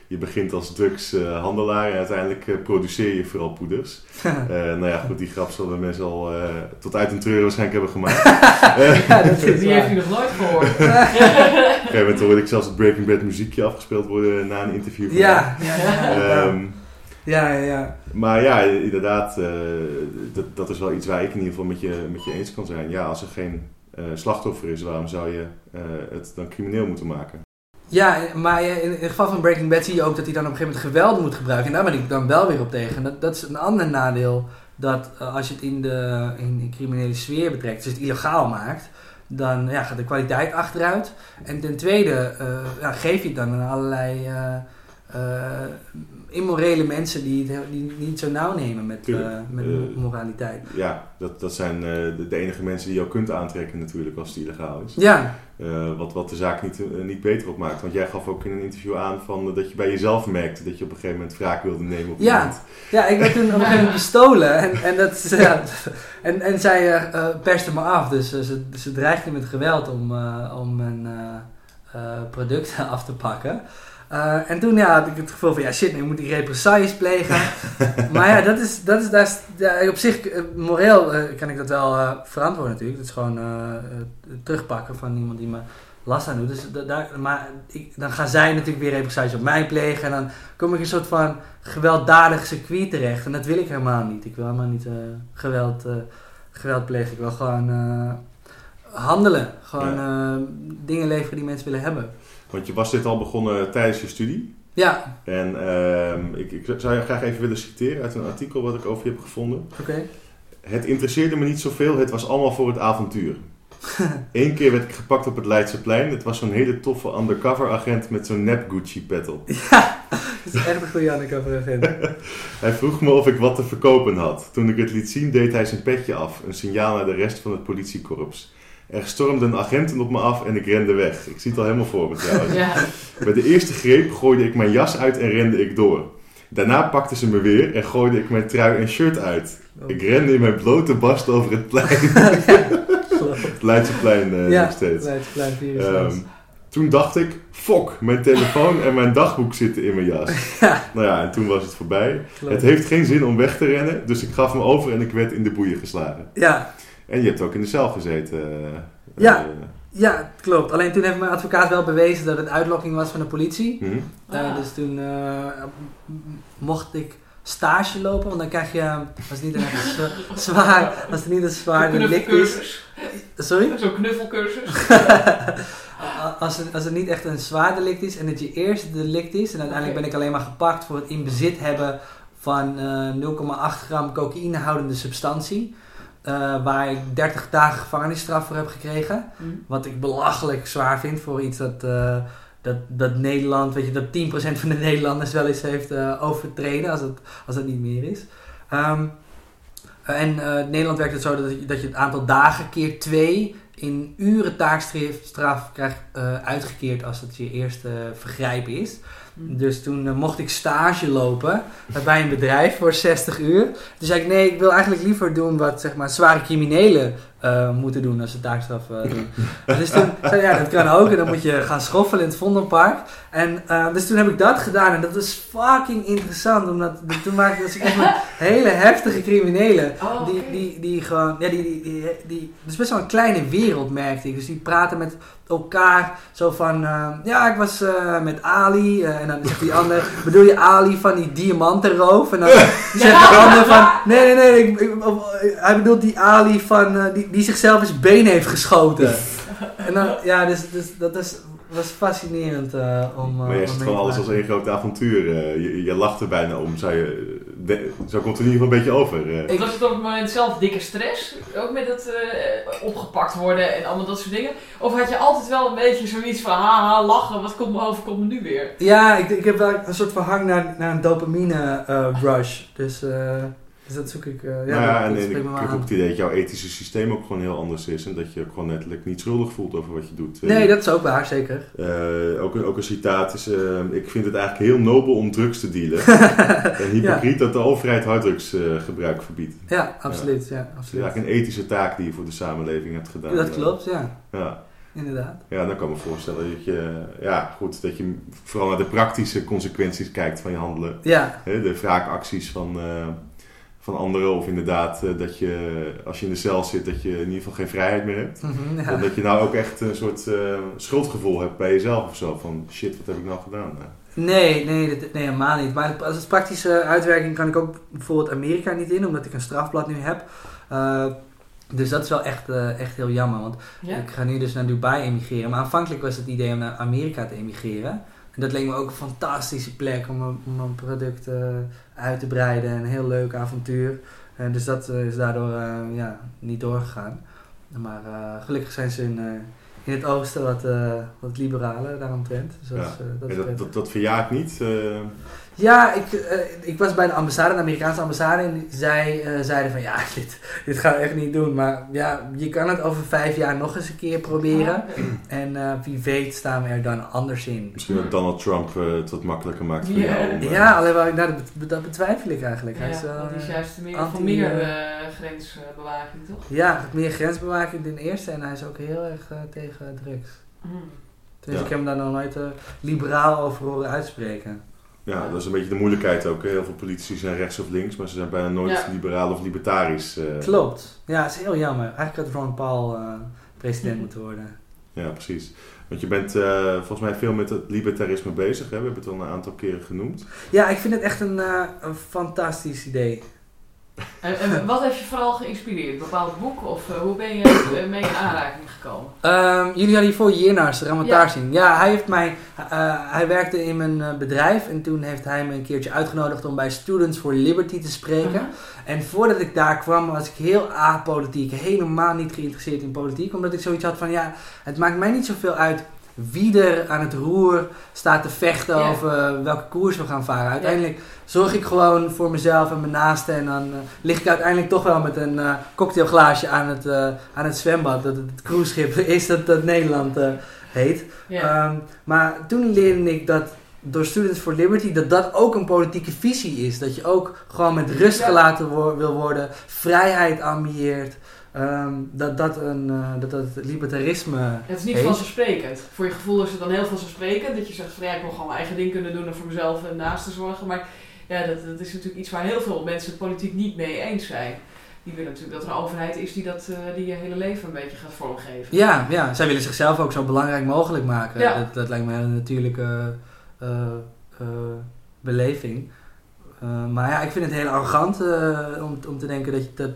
Speaker 1: je begint als drugshandelaar en uiteindelijk eh, produceer je vooral poeders. Eh, nou ja, goed, die grap zullen mensen al eh, tot uit een treur waarschijnlijk hebben gemaakt.
Speaker 2: ja, dat is
Speaker 3: Die heeft u nog nooit gehoord.
Speaker 1: Op een gegeven moment hoorde ik zelfs het Breaking Bad muziekje afgespeeld worden na een interview. van
Speaker 2: Ja, ja, ja,
Speaker 1: mij.
Speaker 2: ja.
Speaker 1: Ehm,
Speaker 2: ja, ja, ja.
Speaker 1: maar ja, inderdaad, eh, dat, dat is wel iets waar ik in ieder geval met je, met je eens kan zijn. Ja, als er geen eh, slachtoffer is, waarom zou je eh, het dan crimineel moeten maken?
Speaker 2: Ja, maar in het geval van Breaking Bad zie je ook dat hij dan op een gegeven moment geweld moet gebruiken. En daar ben ik dan wel weer op tegen. Dat, dat is een ander nadeel. Dat eh, als je het in de, in criminele sfeer betrekt, dus het illegaal maakt, dan ja, gaat de kwaliteit achteruit. En ten tweede ja, geef je het dan aan allerlei eh, immorele mensen die het die niet zo nauw nemen met, eh, met
Speaker 1: Eh,
Speaker 2: moraliteit.
Speaker 1: Ja, dat, dat zijn de, de enige mensen die je ook kunt aantrekken natuurlijk als het illegaal is.
Speaker 2: Ja,
Speaker 1: wat, wat de zaak niet, niet beter op maakt. Want jij gaf ook in een interview aan van, dat je bij jezelf merkte dat je op een gegeven moment wraak wilde nemen op
Speaker 2: Ja.
Speaker 1: iemand.
Speaker 2: Ja, ik werd toen op een gegeven moment bestolen en, en, dat, ja, en, en zij perste me af. Dus ze, ze dreigde met geweld om, om mijn producten af te pakken. Eh, en toen ja, had ik het gevoel van, ja shit, nu moet ik represailles plegen. maar ja, dat is, dat is, daar is ja, op zich, eh, moreel eh, kan ik dat wel verantwoorden natuurlijk. Dat is gewoon terugpakken van iemand die me last aan doet. Dus da- daar, maar ik, dan gaan zij natuurlijk weer represailles op mij plegen. En dan kom ik in een soort van gewelddadig circuit terecht. En dat wil ik helemaal niet. Ik wil helemaal niet geweld, geweld plegen. Ik wil gewoon handelen. Gewoon dingen leveren die mensen willen hebben.
Speaker 1: Want je was dit al begonnen tijdens je studie.
Speaker 2: Ja,
Speaker 1: En ehm, ik, ik zou je graag even willen citeren uit een artikel wat ik over je heb gevonden.
Speaker 2: oké.
Speaker 1: Het interesseerde me niet zoveel, het was allemaal voor het avontuur. Eén keer werd ik gepakt op het Leidseplein. Het was zo'n hele toffe undercover agent met zo'n nep Gucci petal.
Speaker 2: Dat is echt een goede undercover agent.
Speaker 1: Hij vroeg me of ik wat te verkopen had. Toen ik het liet zien deed hij zijn petje af, een signaal naar de rest van het politiekorps. Er stormden agenten op me af en ik rende weg. Ik zie het al helemaal voor me trouwens.
Speaker 3: Ja.
Speaker 1: Bij de eerste greep gooide ik mijn jas uit en rende ik door. Daarna pakten ze me weer en gooide ik mijn trui en shirt uit. Ik rende in mijn blote barst over het plein. het Leidseplein eh,
Speaker 2: ja,
Speaker 1: nog steeds.
Speaker 2: Leidseplein 4
Speaker 1: Ehm, toen dacht ik, fok, mijn telefoon en mijn dagboek zitten in mijn jas.
Speaker 2: Ja.
Speaker 1: Nou ja, en toen was het voorbij. Het heeft geen zin om weg te rennen, dus ik gaf me over en ik werd in de boeien geslagen.
Speaker 2: Ja,
Speaker 1: En je hebt ook in de cel gezeten. eh,
Speaker 2: Ja.
Speaker 1: eh,
Speaker 2: ja, klopt. Alleen toen heeft mijn advocaat wel bewezen dat het uitlokking was van de politie.
Speaker 1: hm.
Speaker 2: Eh,
Speaker 3: Ah.
Speaker 2: dus toen eh, mocht ik stage lopen, want dan krijg je, als het niet een zwaar, als het niet een zwaar delict is. Sorry?
Speaker 3: Zo'n knuffelcursus.
Speaker 2: Als het, als het niet echt een zwaar delict is en het je eerste delict is, en uiteindelijk ben ik alleen maar gepakt voor het in bezit hebben van eh 0,8 gram cocaïne houdende substantie, eh, waar ik 30 dagen gevangenisstraf voor heb gekregen.
Speaker 3: Hm.
Speaker 2: Wat ik belachelijk zwaar vind voor iets dat, eh, dat, dat Nederland, weet je, dat 10% van de Nederlanders wel eens heeft eh, overtreden, als het, als het niet meer is. Ehm, en in Nederland werkt het zo dat je, dat je het aantal dagen keer twee in uren taakstraf krijgt uitgekeerd als het je eerste vergrijp is.
Speaker 3: Hm.
Speaker 2: Dus toen eh, mocht ik stage lopen bij een bedrijf voor 60 uur. Toen zei ik, nee, ik wil eigenlijk liever doen wat zeg maar, zware criminelen eh, moeten doen als ze taakstraf eh, doen. dus toen zei ja, dat kan ook. En dan moet je gaan schoffelen in het Vondelpark. En eh, dus toen heb ik dat gedaan. En dat was fucking interessant. Omdat toen maakte ik echt met hele heftige criminelen.
Speaker 3: Oh,
Speaker 2: Die, die, die gewoon, ja, die, die, die, is best wel een kleine wereld, merkte ik. Dus die praten met elkaar zo van, ja, ik was met Ali. en dan zegt die ander, bedoel je Ali van die diamantenroof? En dan zegt de ander van, nee, nee, nee, ik, ik- hij bedoelt die Ali van, die, die zichzelf in zijn been heeft geschoten. En dan, ja, dus, dus dat is, was fascinerend eh, om... eh,
Speaker 1: Maar je
Speaker 2: om
Speaker 1: ziet gewoon alles als één groot avontuur. eh, je, je lacht er bijna om. Zou je, de- zo komt het in ieder geval een beetje over. eh.
Speaker 3: Ik was het op het moment zelf dikke stress, ook met het eh, opgepakt worden en allemaal dat soort dingen. Of had je altijd wel een beetje zoiets van, haha, lachen, wat komt me over, komt me nu weer?
Speaker 2: Ja, ik, ik heb wel een soort van hang naar, naar een dopamine eh, rush. Dus, eh, dus dat zoek ik. eh, ja,
Speaker 1: Nou ja,
Speaker 2: dat-
Speaker 1: en,
Speaker 2: dat
Speaker 1: en ik heb ook het idee dat jouw ethische systeem ook gewoon heel anders is. En dat je ook gewoon letterlijk niet schuldig voelt over wat je doet. Eh,
Speaker 2: Nee, dat is ook waar, zeker.
Speaker 1: eh, ook, een, ook een citaat is, ik vind het eigenlijk heel nobel om drugs te dealen. en hypocriet dat de overheid harddrugsgebruik verbiedt.
Speaker 2: Ja, absoluut. Ja,
Speaker 1: Het is
Speaker 2: absoluut.
Speaker 1: eigenlijk een ethische taak die je voor de samenleving hebt gedaan.
Speaker 2: dat klopt, ja.
Speaker 1: Ja.
Speaker 2: Inderdaad.
Speaker 1: ja, dan kan ik me voorstellen dat je, ja, goed, dat je vooral naar de praktische consequenties kijkt van je handelen.
Speaker 2: Ja,
Speaker 1: de wraakacties van, van anderen. Of inderdaad eh, dat je, als je in de cel zit, dat je in ieder geval geen vrijheid meer hebt.
Speaker 2: mhm, ja.
Speaker 1: En dat je nou ook echt een soort eh, schuldgevoel hebt bij jezelf of zo. Van shit, wat heb ik nou gedaan?
Speaker 2: Nee, nee, dat- nee, helemaal niet. Maar als het praktische uitwerking kan ik ook bijvoorbeeld Amerika niet in, omdat ik een strafblad nu heb. Eh, dus dat is wel echt, eh, echt heel jammer. Want
Speaker 3: Ja?
Speaker 2: Ik ga nu dus naar Dubai emigreren. Maar aanvankelijk was het idee om naar Amerika te emigreren. En dat leek me ook een fantastische plek om mijn, om mijn product eh, uit te breiden. Een heel leuk avontuur. En dus dat eh, is daardoor eh, ja, niet doorgegaan. Maar eh, gelukkig zijn ze in, eh, in het oosten wat, eh, wat liberaler daaromtrent. Dus dat,
Speaker 1: Ja.
Speaker 2: is, eh, dat is
Speaker 1: dat, dat, dat verjaart niet.
Speaker 2: Ja, ik, eh, ik was bij de ambassade, de Amerikaanse ambassade, en zij eh, zeiden van ja, dit, dit gaan we echt niet doen. Maar ja, je kan het over vijf jaar nog eens een keer proberen. En eh, wie weet staan we er dan anders in.
Speaker 1: misschien dat Donald Trump het wat makkelijker maakt voor
Speaker 3: Ja.
Speaker 1: jou. om,
Speaker 2: Ja, alleen wel, nou, dat, dat betwijfel ik eigenlijk. Hij is wel,
Speaker 3: want die is juist meer,
Speaker 2: anti-
Speaker 3: meer grensbewaking, toch?
Speaker 2: ja, meer grensbewaking ten eerste en hij is ook heel erg tegen drugs.
Speaker 3: Hm.
Speaker 2: Dus
Speaker 1: Ja.
Speaker 2: ik heb hem daar nog nooit eh, liberaal over horen uitspreken.
Speaker 1: Ja, dat is een beetje de moeilijkheid ook. hè. Heel veel politici zijn rechts of links, maar ze zijn bijna nooit
Speaker 3: Ja.
Speaker 1: liberaal of libertarisch. eh.
Speaker 2: Klopt. Ja, het is heel jammer. Eigenlijk had Ron Paul eh, president moeten worden.
Speaker 1: Ja, precies. Want je bent eh, volgens mij veel met het libertarisme bezig. Hè? We hebben het al een aantal keren genoemd.
Speaker 2: Ja, ik vind het echt een, eh, een fantastisch idee.
Speaker 3: En, en wat heeft je vooral geïnspireerd? Een bepaald boek of eh, hoe ben je eh, mee in aanraking gekomen?
Speaker 2: Ehm, jullie hadden hiervoor Jirnars, Ramatarsing. Ja. ja, hij heeft mij... eh, hij werkte in mijn eh, bedrijf en toen heeft hij me een keertje uitgenodigd om bij Students for Liberty te spreken. En voordat ik daar kwam was ik heel apolitiek, helemaal niet geïnteresseerd in politiek. Omdat ik zoiets had van, ja, het maakt mij niet zoveel uit wie er aan het roer staat te vechten over welke koers we gaan varen. Uiteindelijk zorg ik gewoon voor mezelf en mijn naasten. En dan eh, lig ik uiteindelijk toch wel met een eh, cocktailglaasje aan het, eh, aan het zwembad. Dat het, het cruiseschip is dat, dat Nederland heet. Ehm, maar toen leerde ik dat door Students for Liberty, dat dat ook een politieke visie is. Dat je ook gewoon met rust gelaten wo- wil worden, vrijheid ambieert. Ehm, dat, dat, een, eh, dat dat libertarisme
Speaker 3: Het is niet
Speaker 2: heet.
Speaker 3: vanzelfsprekend. Voor je gevoel is het dan heel vanzelfsprekend. Dat je zegt van ja, ik wil gewoon mijn eigen ding kunnen doen en voor mezelf en naast te zorgen. Maar ja, dat, dat is natuurlijk iets waar heel veel mensen het politiek niet mee eens zijn. Die willen natuurlijk dat er een overheid is die, dat, eh, die je hele leven een beetje gaat vormgeven.
Speaker 2: Ja, ja, zij willen zichzelf ook zo belangrijk mogelijk maken.
Speaker 3: Ja.
Speaker 2: Dat, dat lijkt me een natuurlijke eh, beleving. Maar ja, ik vind het heel arrogant om, om te denken dat, je, dat,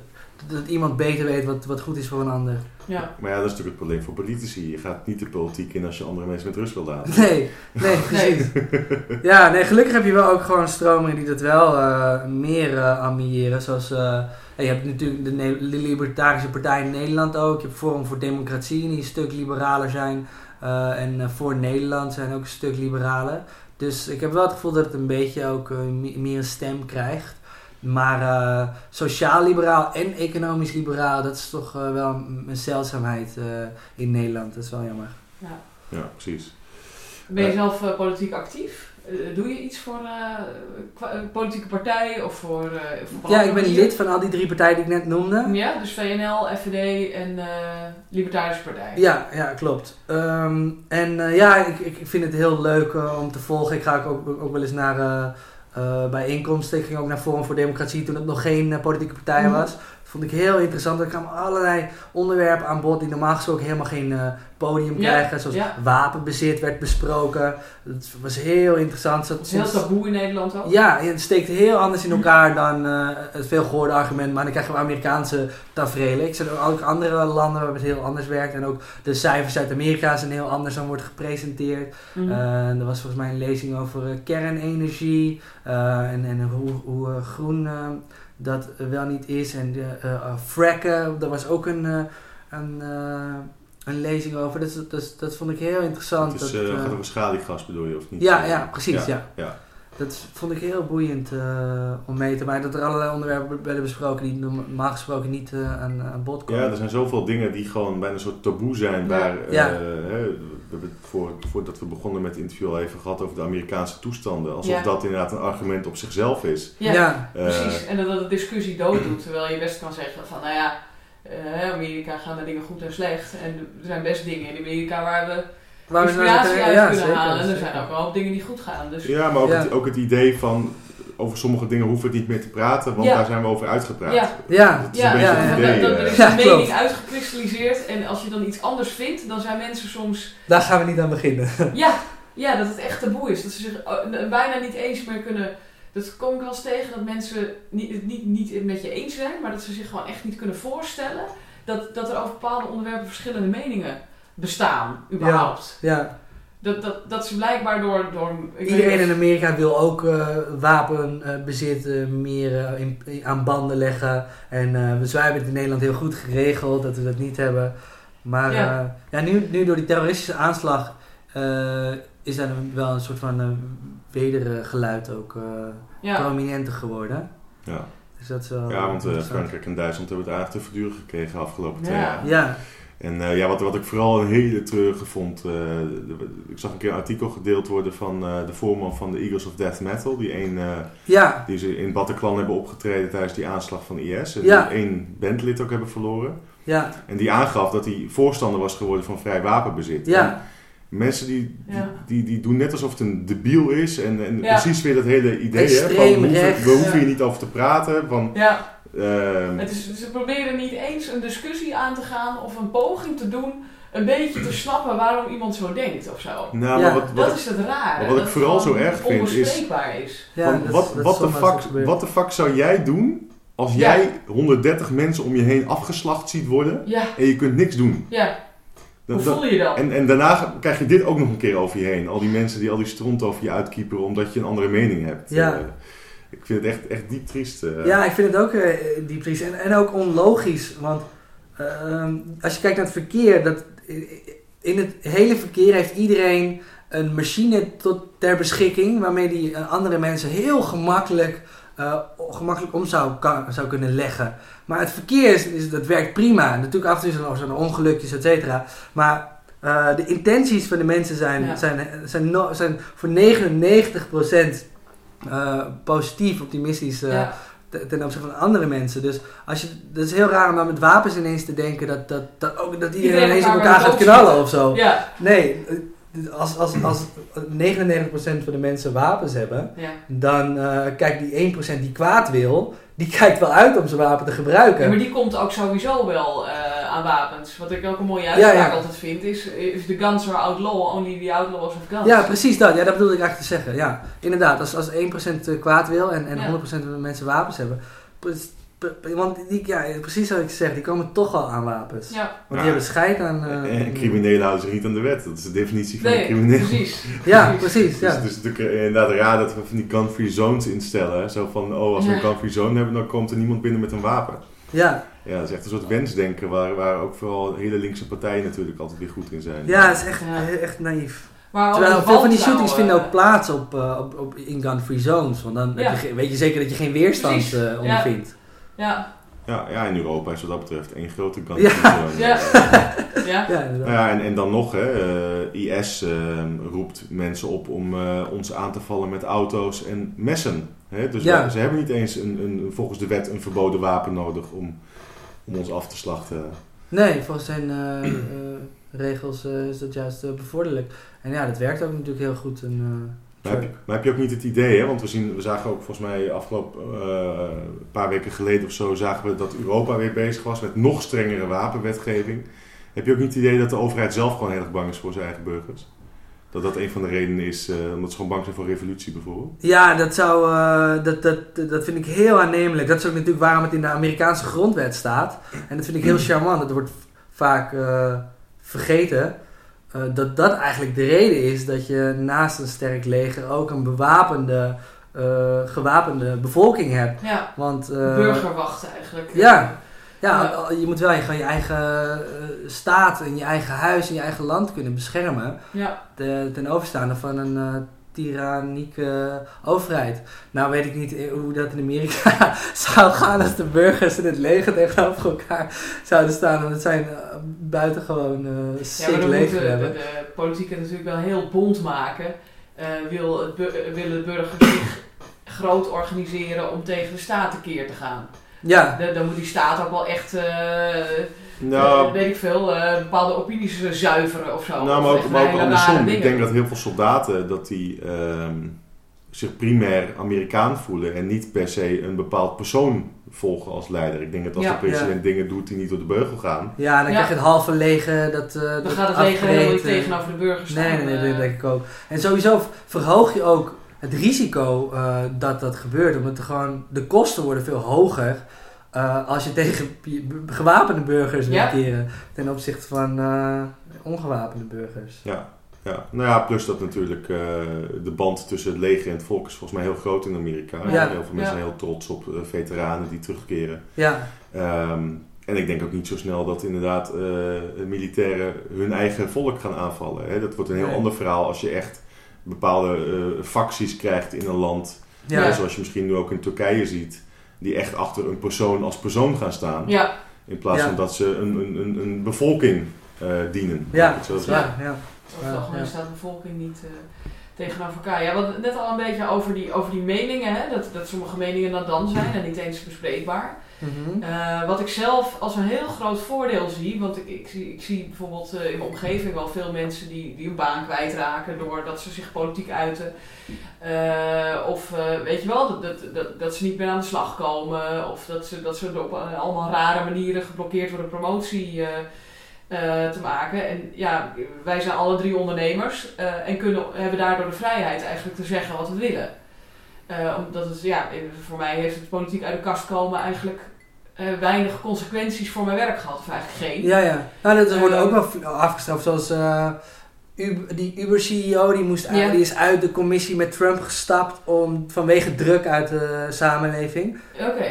Speaker 2: dat iemand beter weet wat, wat goed is voor een ander.
Speaker 3: Ja.
Speaker 1: Maar ja, dat is natuurlijk het probleem voor politici. Je gaat niet de politiek in als je andere mensen met rust wil laten.
Speaker 2: Nee, nee, precies. Ja, nee, gelukkig heb je wel ook gewoon stromingen die dat wel eh, meer eh ambiëren. Zoals, eh, je hebt natuurlijk de, Ne- Libertarische Partij in Nederland ook. Je hebt Forum voor Democratie, die een stuk liberaler zijn. Eh, en voor Nederland zijn ook een stuk liberaler. Dus ik heb wel het gevoel dat het een beetje ook me- meer een stem krijgt. Maar eh, sociaal-liberaal en economisch-liberaal, dat is toch eh, wel een zeldzaamheid eh, in Nederland. Dat is wel jammer.
Speaker 1: Ja, precies.
Speaker 3: Ben je
Speaker 1: Ja.
Speaker 3: zelf politiek actief? Eh, doe je iets voor politieke partijen of voor... eh, voor
Speaker 2: Ja, ik ben lid van al die drie partijen die ik net noemde.
Speaker 3: Ja, dus VNL, FVD en eh Libertarische Partij.
Speaker 2: Ja, ja, klopt. Ehm, en eh, ja, ik, ik ik vind het heel leuk om te volgen. Ik ga ook, ook, ook wel eens naar bijeenkomsten. Ik ging ook naar Forum voor Democratie toen het nog geen eh, politieke partij
Speaker 3: Mhm.
Speaker 2: was. Vond ik heel interessant. Er kwamen allerlei onderwerpen aan bod die normaal gesproken helemaal geen eh, podium
Speaker 3: Ja,
Speaker 2: krijgen. Zoals
Speaker 3: ja.
Speaker 2: wapenbezit werd besproken. Het was heel interessant.
Speaker 3: Is heel taboe in Nederland ook.
Speaker 2: Ja, het steekt heel anders in elkaar dan eh, het veelgehoorde argument. Maar dan krijgen we Amerikaanse tafereelen. Ik zie ook andere landen waar het heel anders werkt. En ook de cijfers uit Amerika zijn heel anders dan wordt gepresenteerd.
Speaker 3: Mhm.
Speaker 2: Eh, er was volgens mij een lezing over kernenergie. en en hoe, hoe groen dat wel niet is. En eh, eh, fracken, daar was ook een, eh, een, een lezing over. Dat, dat, dat vond ik heel interessant.
Speaker 1: Het is,
Speaker 2: dat,
Speaker 1: gaat over schaliegas bedoel je, of niet?
Speaker 2: ja, ja, precies. Ja.
Speaker 1: ja.
Speaker 2: Dat vond ik heel boeiend om mee te maken. Dat er allerlei onderwerpen werden besproken die normaal gesproken niet eh, aan, aan bod komen.
Speaker 1: Ja, er zijn zoveel dingen die gewoon bijna een soort taboe zijn.
Speaker 3: Ja.
Speaker 1: Waar,
Speaker 2: Ja.
Speaker 1: We hebben het voor, voordat we begonnen met het interview al even gehad over de Amerikaanse toestanden. Alsof
Speaker 3: Ja.
Speaker 1: dat inderdaad een argument op zichzelf is.
Speaker 3: Ja,
Speaker 2: Ja.
Speaker 1: Eh,
Speaker 3: precies. En dat dat de discussie dood doet. Terwijl je best kan zeggen van, nou ja, eh Amerika gaan de dingen goed en slecht. En er zijn best dingen in Amerika waar we
Speaker 2: Waar we
Speaker 3: inspiratie uit
Speaker 2: ja,
Speaker 3: kunnen
Speaker 2: zeker,
Speaker 3: halen. En er zijn ook wel dingen die goed gaan. Dus
Speaker 1: Ja, maar ook,
Speaker 2: Ja.
Speaker 1: Het, ook het idee van over sommige dingen hoeven we het niet meer te praten, want
Speaker 3: Ja.
Speaker 1: daar zijn we over uitgepraat.
Speaker 3: Ja.
Speaker 2: Ja,
Speaker 1: Het is
Speaker 3: ja,
Speaker 1: een beetje
Speaker 2: ja,
Speaker 1: het
Speaker 2: ja.
Speaker 1: idee.
Speaker 3: dan, dan
Speaker 1: eh.
Speaker 3: is
Speaker 2: Ja,
Speaker 3: een mening
Speaker 2: klopt.
Speaker 3: uitgekristalliseerd. En als je dan iets anders vindt, dan zijn mensen soms...
Speaker 2: daar gaan we niet aan beginnen.
Speaker 3: Ja, ja dat het echt taboe is. Dat ze zich eh, bijna niet eens meer kunnen... Dat kom ik wel eens tegen, dat mensen niet, het niet, niet met je eens zijn, maar dat ze zich gewoon echt niet kunnen voorstellen dat, dat er over bepaalde onderwerpen verschillende meningen bestaan, überhaupt.
Speaker 2: Ja.
Speaker 3: Dat, dat, dat ze blijkbaar door... door ik weet
Speaker 2: Iedereen in Amerika wil ook eh, wapenbezit eh, meer eh, in, in- aan banden leggen. En eh dus wij hebben het in Nederland heel goed geregeld dat we dat niet hebben. Maar
Speaker 3: Ja.
Speaker 2: ja. ja, nu, nu door die terroristische aanslag eh, is er wel een soort van uh, wedergeluid ook eh,
Speaker 3: ja.
Speaker 2: prominenter geworden.
Speaker 1: Ja.
Speaker 2: Dus dat is wel
Speaker 1: ja, want. Frankrijk en Duitsland hebben het eigenlijk te verduren gekregen de afgelopen twee
Speaker 3: Ja.
Speaker 1: jaar.
Speaker 2: Ja,
Speaker 1: En eh, ja, wat, wat ik vooral een hele treurige vond, eh, ik zag een keer een artikel gedeeld worden van eh, de voorman van de Eagles of Death Metal, die een eh,
Speaker 2: ja,
Speaker 1: die ze in Bataclan hebben opgetreden tijdens die aanslag van IS. En
Speaker 2: Ja.
Speaker 1: die één bandlid ook hebben verloren.
Speaker 2: ja,
Speaker 1: En die aangaf dat hij voorstander was geworden van vrij wapenbezit. En
Speaker 2: ja,
Speaker 1: mensen die, die,
Speaker 3: Ja.
Speaker 1: die, die doen net alsof het een debiel is. En, en
Speaker 3: Ja.
Speaker 1: precies weer dat hele idee. Hè, van, we hoeven, we hoeven
Speaker 3: Ja.
Speaker 1: hier niet over te praten. Van, ehm,
Speaker 3: het is, ze proberen niet eens een discussie aan te gaan of een poging te doen, een beetje te snappen waarom iemand zo denkt of zo.
Speaker 1: nou,
Speaker 2: Ja.
Speaker 1: maar wat, wat
Speaker 3: Dat
Speaker 1: ik-
Speaker 3: is het rare.
Speaker 1: maar wat ik
Speaker 3: dat
Speaker 1: vooral zo erg vind is-
Speaker 3: is.
Speaker 2: ja.
Speaker 1: van,
Speaker 2: dat-
Speaker 1: wat,
Speaker 2: dat
Speaker 1: wat,
Speaker 2: is
Speaker 1: de fuck, wat de fuck zou jij doen als
Speaker 3: Ja.
Speaker 1: jij 130 mensen om je heen afgeslacht ziet worden
Speaker 3: Ja,
Speaker 1: en je kunt niks doen?
Speaker 3: ja. Hoe
Speaker 1: Dat- dat-
Speaker 3: voel je dan?
Speaker 1: en, en daarna krijg je dit ook nog een keer over je heen. Al die mensen die al die stront over je uitkieperen omdat je een andere mening hebt.
Speaker 2: Ja.
Speaker 1: Eh, ik vind het echt, echt diep triest. eh.
Speaker 2: Ja, ik vind het ook eh, diep triest en, en ook onlogisch. Want ehm, als je kijkt naar het verkeer, dat, in het hele verkeer heeft iedereen een machine tot, ter beschikking waarmee die eh, andere mensen heel gemakkelijk, eh, gemakkelijk om zou, kan, zou kunnen leggen. Maar het verkeer is, is, dat werkt prima. Natuurlijk af en toe zijn er zo'n ongelukjes, et cetera. Maar eh, de intenties van de mensen zijn,
Speaker 3: Ja.
Speaker 2: zijn, zijn, no- zijn voor 99% eh, positief, optimistisch
Speaker 3: ja.
Speaker 2: te- ten opzichte van andere mensen. Dus als je, dat is heel raar om dan met wapens ineens te denken dat, dat, dat, ook, dat iedereen
Speaker 3: Iedereen
Speaker 2: ineens op
Speaker 3: elkaar
Speaker 2: gaat knallen of zo.
Speaker 3: ja,
Speaker 2: Nee, eh, als, als, als 99% van de mensen wapens hebben,
Speaker 3: ja.
Speaker 2: dan eh kijkt die 1% die kwaad wil, die kijkt wel uit om zijn wapen te gebruiken.
Speaker 3: Ja, maar die komt ook sowieso wel eh, aan wapens. Wat ik ook een mooie uitspraak
Speaker 2: Ja,
Speaker 3: altijd vind is... If the guns are outlaw, only the outlaws have guns.
Speaker 2: Ja, precies dat. Ja, dat bedoelde ik eigenlijk te zeggen. Ja, inderdaad. Als, als 1% kwaad wil en, en
Speaker 3: Ja.
Speaker 2: 100% van de mensen wapens hebben. Want die, ja, precies wat ik zeg, die komen toch al aan wapens.
Speaker 3: Ja,
Speaker 2: Want
Speaker 1: Ja.
Speaker 2: die hebben scheid aan... eh,
Speaker 1: En criminelen houden zich niet aan de wet. Dat is de definitie van een
Speaker 3: nee,
Speaker 1: crimineel.
Speaker 3: precies.
Speaker 2: Ja, precies.
Speaker 1: Dus
Speaker 2: Ja.
Speaker 1: het is natuurlijk eh, inderdaad raar dat we van die gun-free zones instellen. hè. Zo van, oh, als we een gun-free zone hebben, dan komt er niemand binnen met een wapen.
Speaker 2: Ja.
Speaker 1: Ja, dat is echt een soort wensdenken waar, waar ook vooral hele linkse partijen natuurlijk altijd weer goed in zijn.
Speaker 2: ja, het is echt,
Speaker 3: Ja.
Speaker 2: echt naïef.
Speaker 3: Maar
Speaker 2: Terwijl veel van die shootings vinden ook plaats op, eh, op, op in gun-free zones. Want dan
Speaker 3: Ja.
Speaker 2: heb je, ge- weet je zeker dat je geen weerstand eh,
Speaker 3: ja.
Speaker 2: ondervindt.
Speaker 3: Ja,
Speaker 1: Ja, ja, in Europa is wat dat betreft één grote kant.
Speaker 2: Ja.
Speaker 3: Ja. ja.
Speaker 2: Ja.
Speaker 1: Nou en, en dan nog, hè, eh, IS eh, roept mensen op om eh, ons aan te vallen met auto's en messen. Hè? Dus
Speaker 2: Ja.
Speaker 1: ze hebben niet eens een, een, volgens de wet een verboden wapen nodig om, om ons af te slachten.
Speaker 2: Nee, volgens zijn eh, eh, regels is dat juist eh, bevorderlijk. En ja, dat werkt ook natuurlijk heel goed. En, eh,
Speaker 1: Maar heb, je, maar heb je ook niet het idee, hè? want we, zien, we zagen ook volgens mij afgelopen eh, paar weken geleden of zo, zagen we dat Europa weer bezig was met nog strengere wapenwetgeving. Heb je ook niet het idee dat de overheid zelf gewoon heel erg bang is voor zijn eigen burgers? Dat dat een van de redenen is, eh, omdat ze gewoon bang zijn voor revolutie bijvoorbeeld?
Speaker 2: Ja, dat, zou, eh, dat, dat, dat vind ik heel aannemelijk. Dat is ook natuurlijk waarom het in de Amerikaanse grondwet staat. En dat vind ik heel charmant. Dat wordt vaak vergeten. Eh, dat dat eigenlijk de reden is dat je naast een sterk leger ook een bewapende, eh, gewapende bevolking hebt.
Speaker 3: ja.
Speaker 2: Want, eh,
Speaker 3: burgerwacht eigenlijk.
Speaker 2: Ja. Ja,
Speaker 3: Ja.
Speaker 2: je moet wel je, eigen staat en je eigen huis en je eigen land kunnen beschermen.
Speaker 3: Ja,
Speaker 2: de, ten overstaande van een tyrannieke overheid. Nou weet ik niet eh, hoe dat in Amerika zou gaan als de burgers en het leger tegenover elkaar zouden staan. Want het zijn uh, buitengewoon uh,
Speaker 3: ja
Speaker 2: sick
Speaker 3: maar dan moet
Speaker 2: leger
Speaker 3: de,
Speaker 2: hebben.
Speaker 3: de, de politiek het natuurlijk wel heel bond maken. Uh, wil het willen de burgers zich groot organiseren om tegen de staat tekeer te gaan.
Speaker 2: Ja.
Speaker 3: De, dan moet die staat ook wel echt, uh,
Speaker 1: Nou,
Speaker 3: uh, weet ik veel, uh, bepaalde opinies zuiveren of zo.
Speaker 1: Nou, maar ook, maar ook andersom. Ik denk dat heel veel soldaten dat die, ehm, zich primair Amerikaan voelen en niet per se een bepaald persoon volgen als leider. Ik denk dat als
Speaker 3: Ja.
Speaker 1: de president dingen doet die niet door de beugel gaan.
Speaker 2: Ja, dan
Speaker 3: Ja.
Speaker 2: krijg je het halve leger dat uh,
Speaker 3: Dan gaat het leger helemaal niet tegenover de burgers staan.
Speaker 2: Nee, nee, nee,
Speaker 3: eh.
Speaker 2: dat denk ik ook. En sowieso verhoog je ook het risico uh, dat dat gebeurt. Omdat er gewoon, de kosten worden veel hoger uh, als je tegen gewapende burgers wil
Speaker 3: Ja.
Speaker 2: keren. Ten opzichte van uh, ongewapende burgers.
Speaker 1: Ja. Ja, nou ja, plus dat natuurlijk uh, de band tussen het leger en het volk is volgens mij heel groot in Amerika.
Speaker 2: Ja.
Speaker 1: Heel veel mensen
Speaker 3: Ja.
Speaker 1: zijn heel trots op uh, veteranen die terugkeren.
Speaker 2: Ja.
Speaker 1: Um, en ik denk ook niet zo snel dat inderdaad uh, militairen hun eigen volk gaan aanvallen. Hè? Dat wordt een heel
Speaker 2: Nee.
Speaker 1: ander verhaal als je echt bepaalde uh, facties krijgt in een land.
Speaker 2: Ja.
Speaker 1: Ja. Zoals je misschien nu ook in Turkije ziet. Die echt achter een persoon als persoon gaan staan.
Speaker 3: Ja,
Speaker 1: In plaats
Speaker 2: Ja.
Speaker 1: van dat ze een, een, een, een bevolking uh, dienen.
Speaker 2: Ja. Ja, ja.
Speaker 3: over het
Speaker 2: Ja,
Speaker 3: algemeen
Speaker 2: ja.
Speaker 3: staat de bevolking niet uh, tegenover elkaar. Ja, wat net al een beetje over die, over die meningen, hè? Dat, dat sommige meningen dan dan zijn en niet eens bespreekbaar.
Speaker 2: Mhm.
Speaker 3: Uh, wat ik zelf als een heel groot voordeel zie, want ik, ik, zie, ik zie bijvoorbeeld uh, in mijn omgeving wel veel mensen die, die hun baan kwijtraken doordat ze zich politiek uiten. Uh, of weet je wel, dat, dat, dat, dat, ze niet meer aan de slag komen. Of dat ze, dat ze op allemaal rare manieren geblokkeerd worden promotie te maken. En ja, wij zijn alle drie ondernemers en kunnen, hebben daardoor de vrijheid eigenlijk te zeggen wat we willen. Uh, omdat het, ja, voor mij heeft het politiek uit de kast komen eigenlijk uh, weinig consequenties voor mijn werk gehad, of eigenlijk geen.
Speaker 2: Ja, ja. Nou, dat wordt ook wel afgestraft, zoals Uber, die Uber-CEO, die, moest
Speaker 3: Ja.
Speaker 2: die is uit de commissie met Trump gestapt om, vanwege druk uit de samenleving.
Speaker 3: Oké.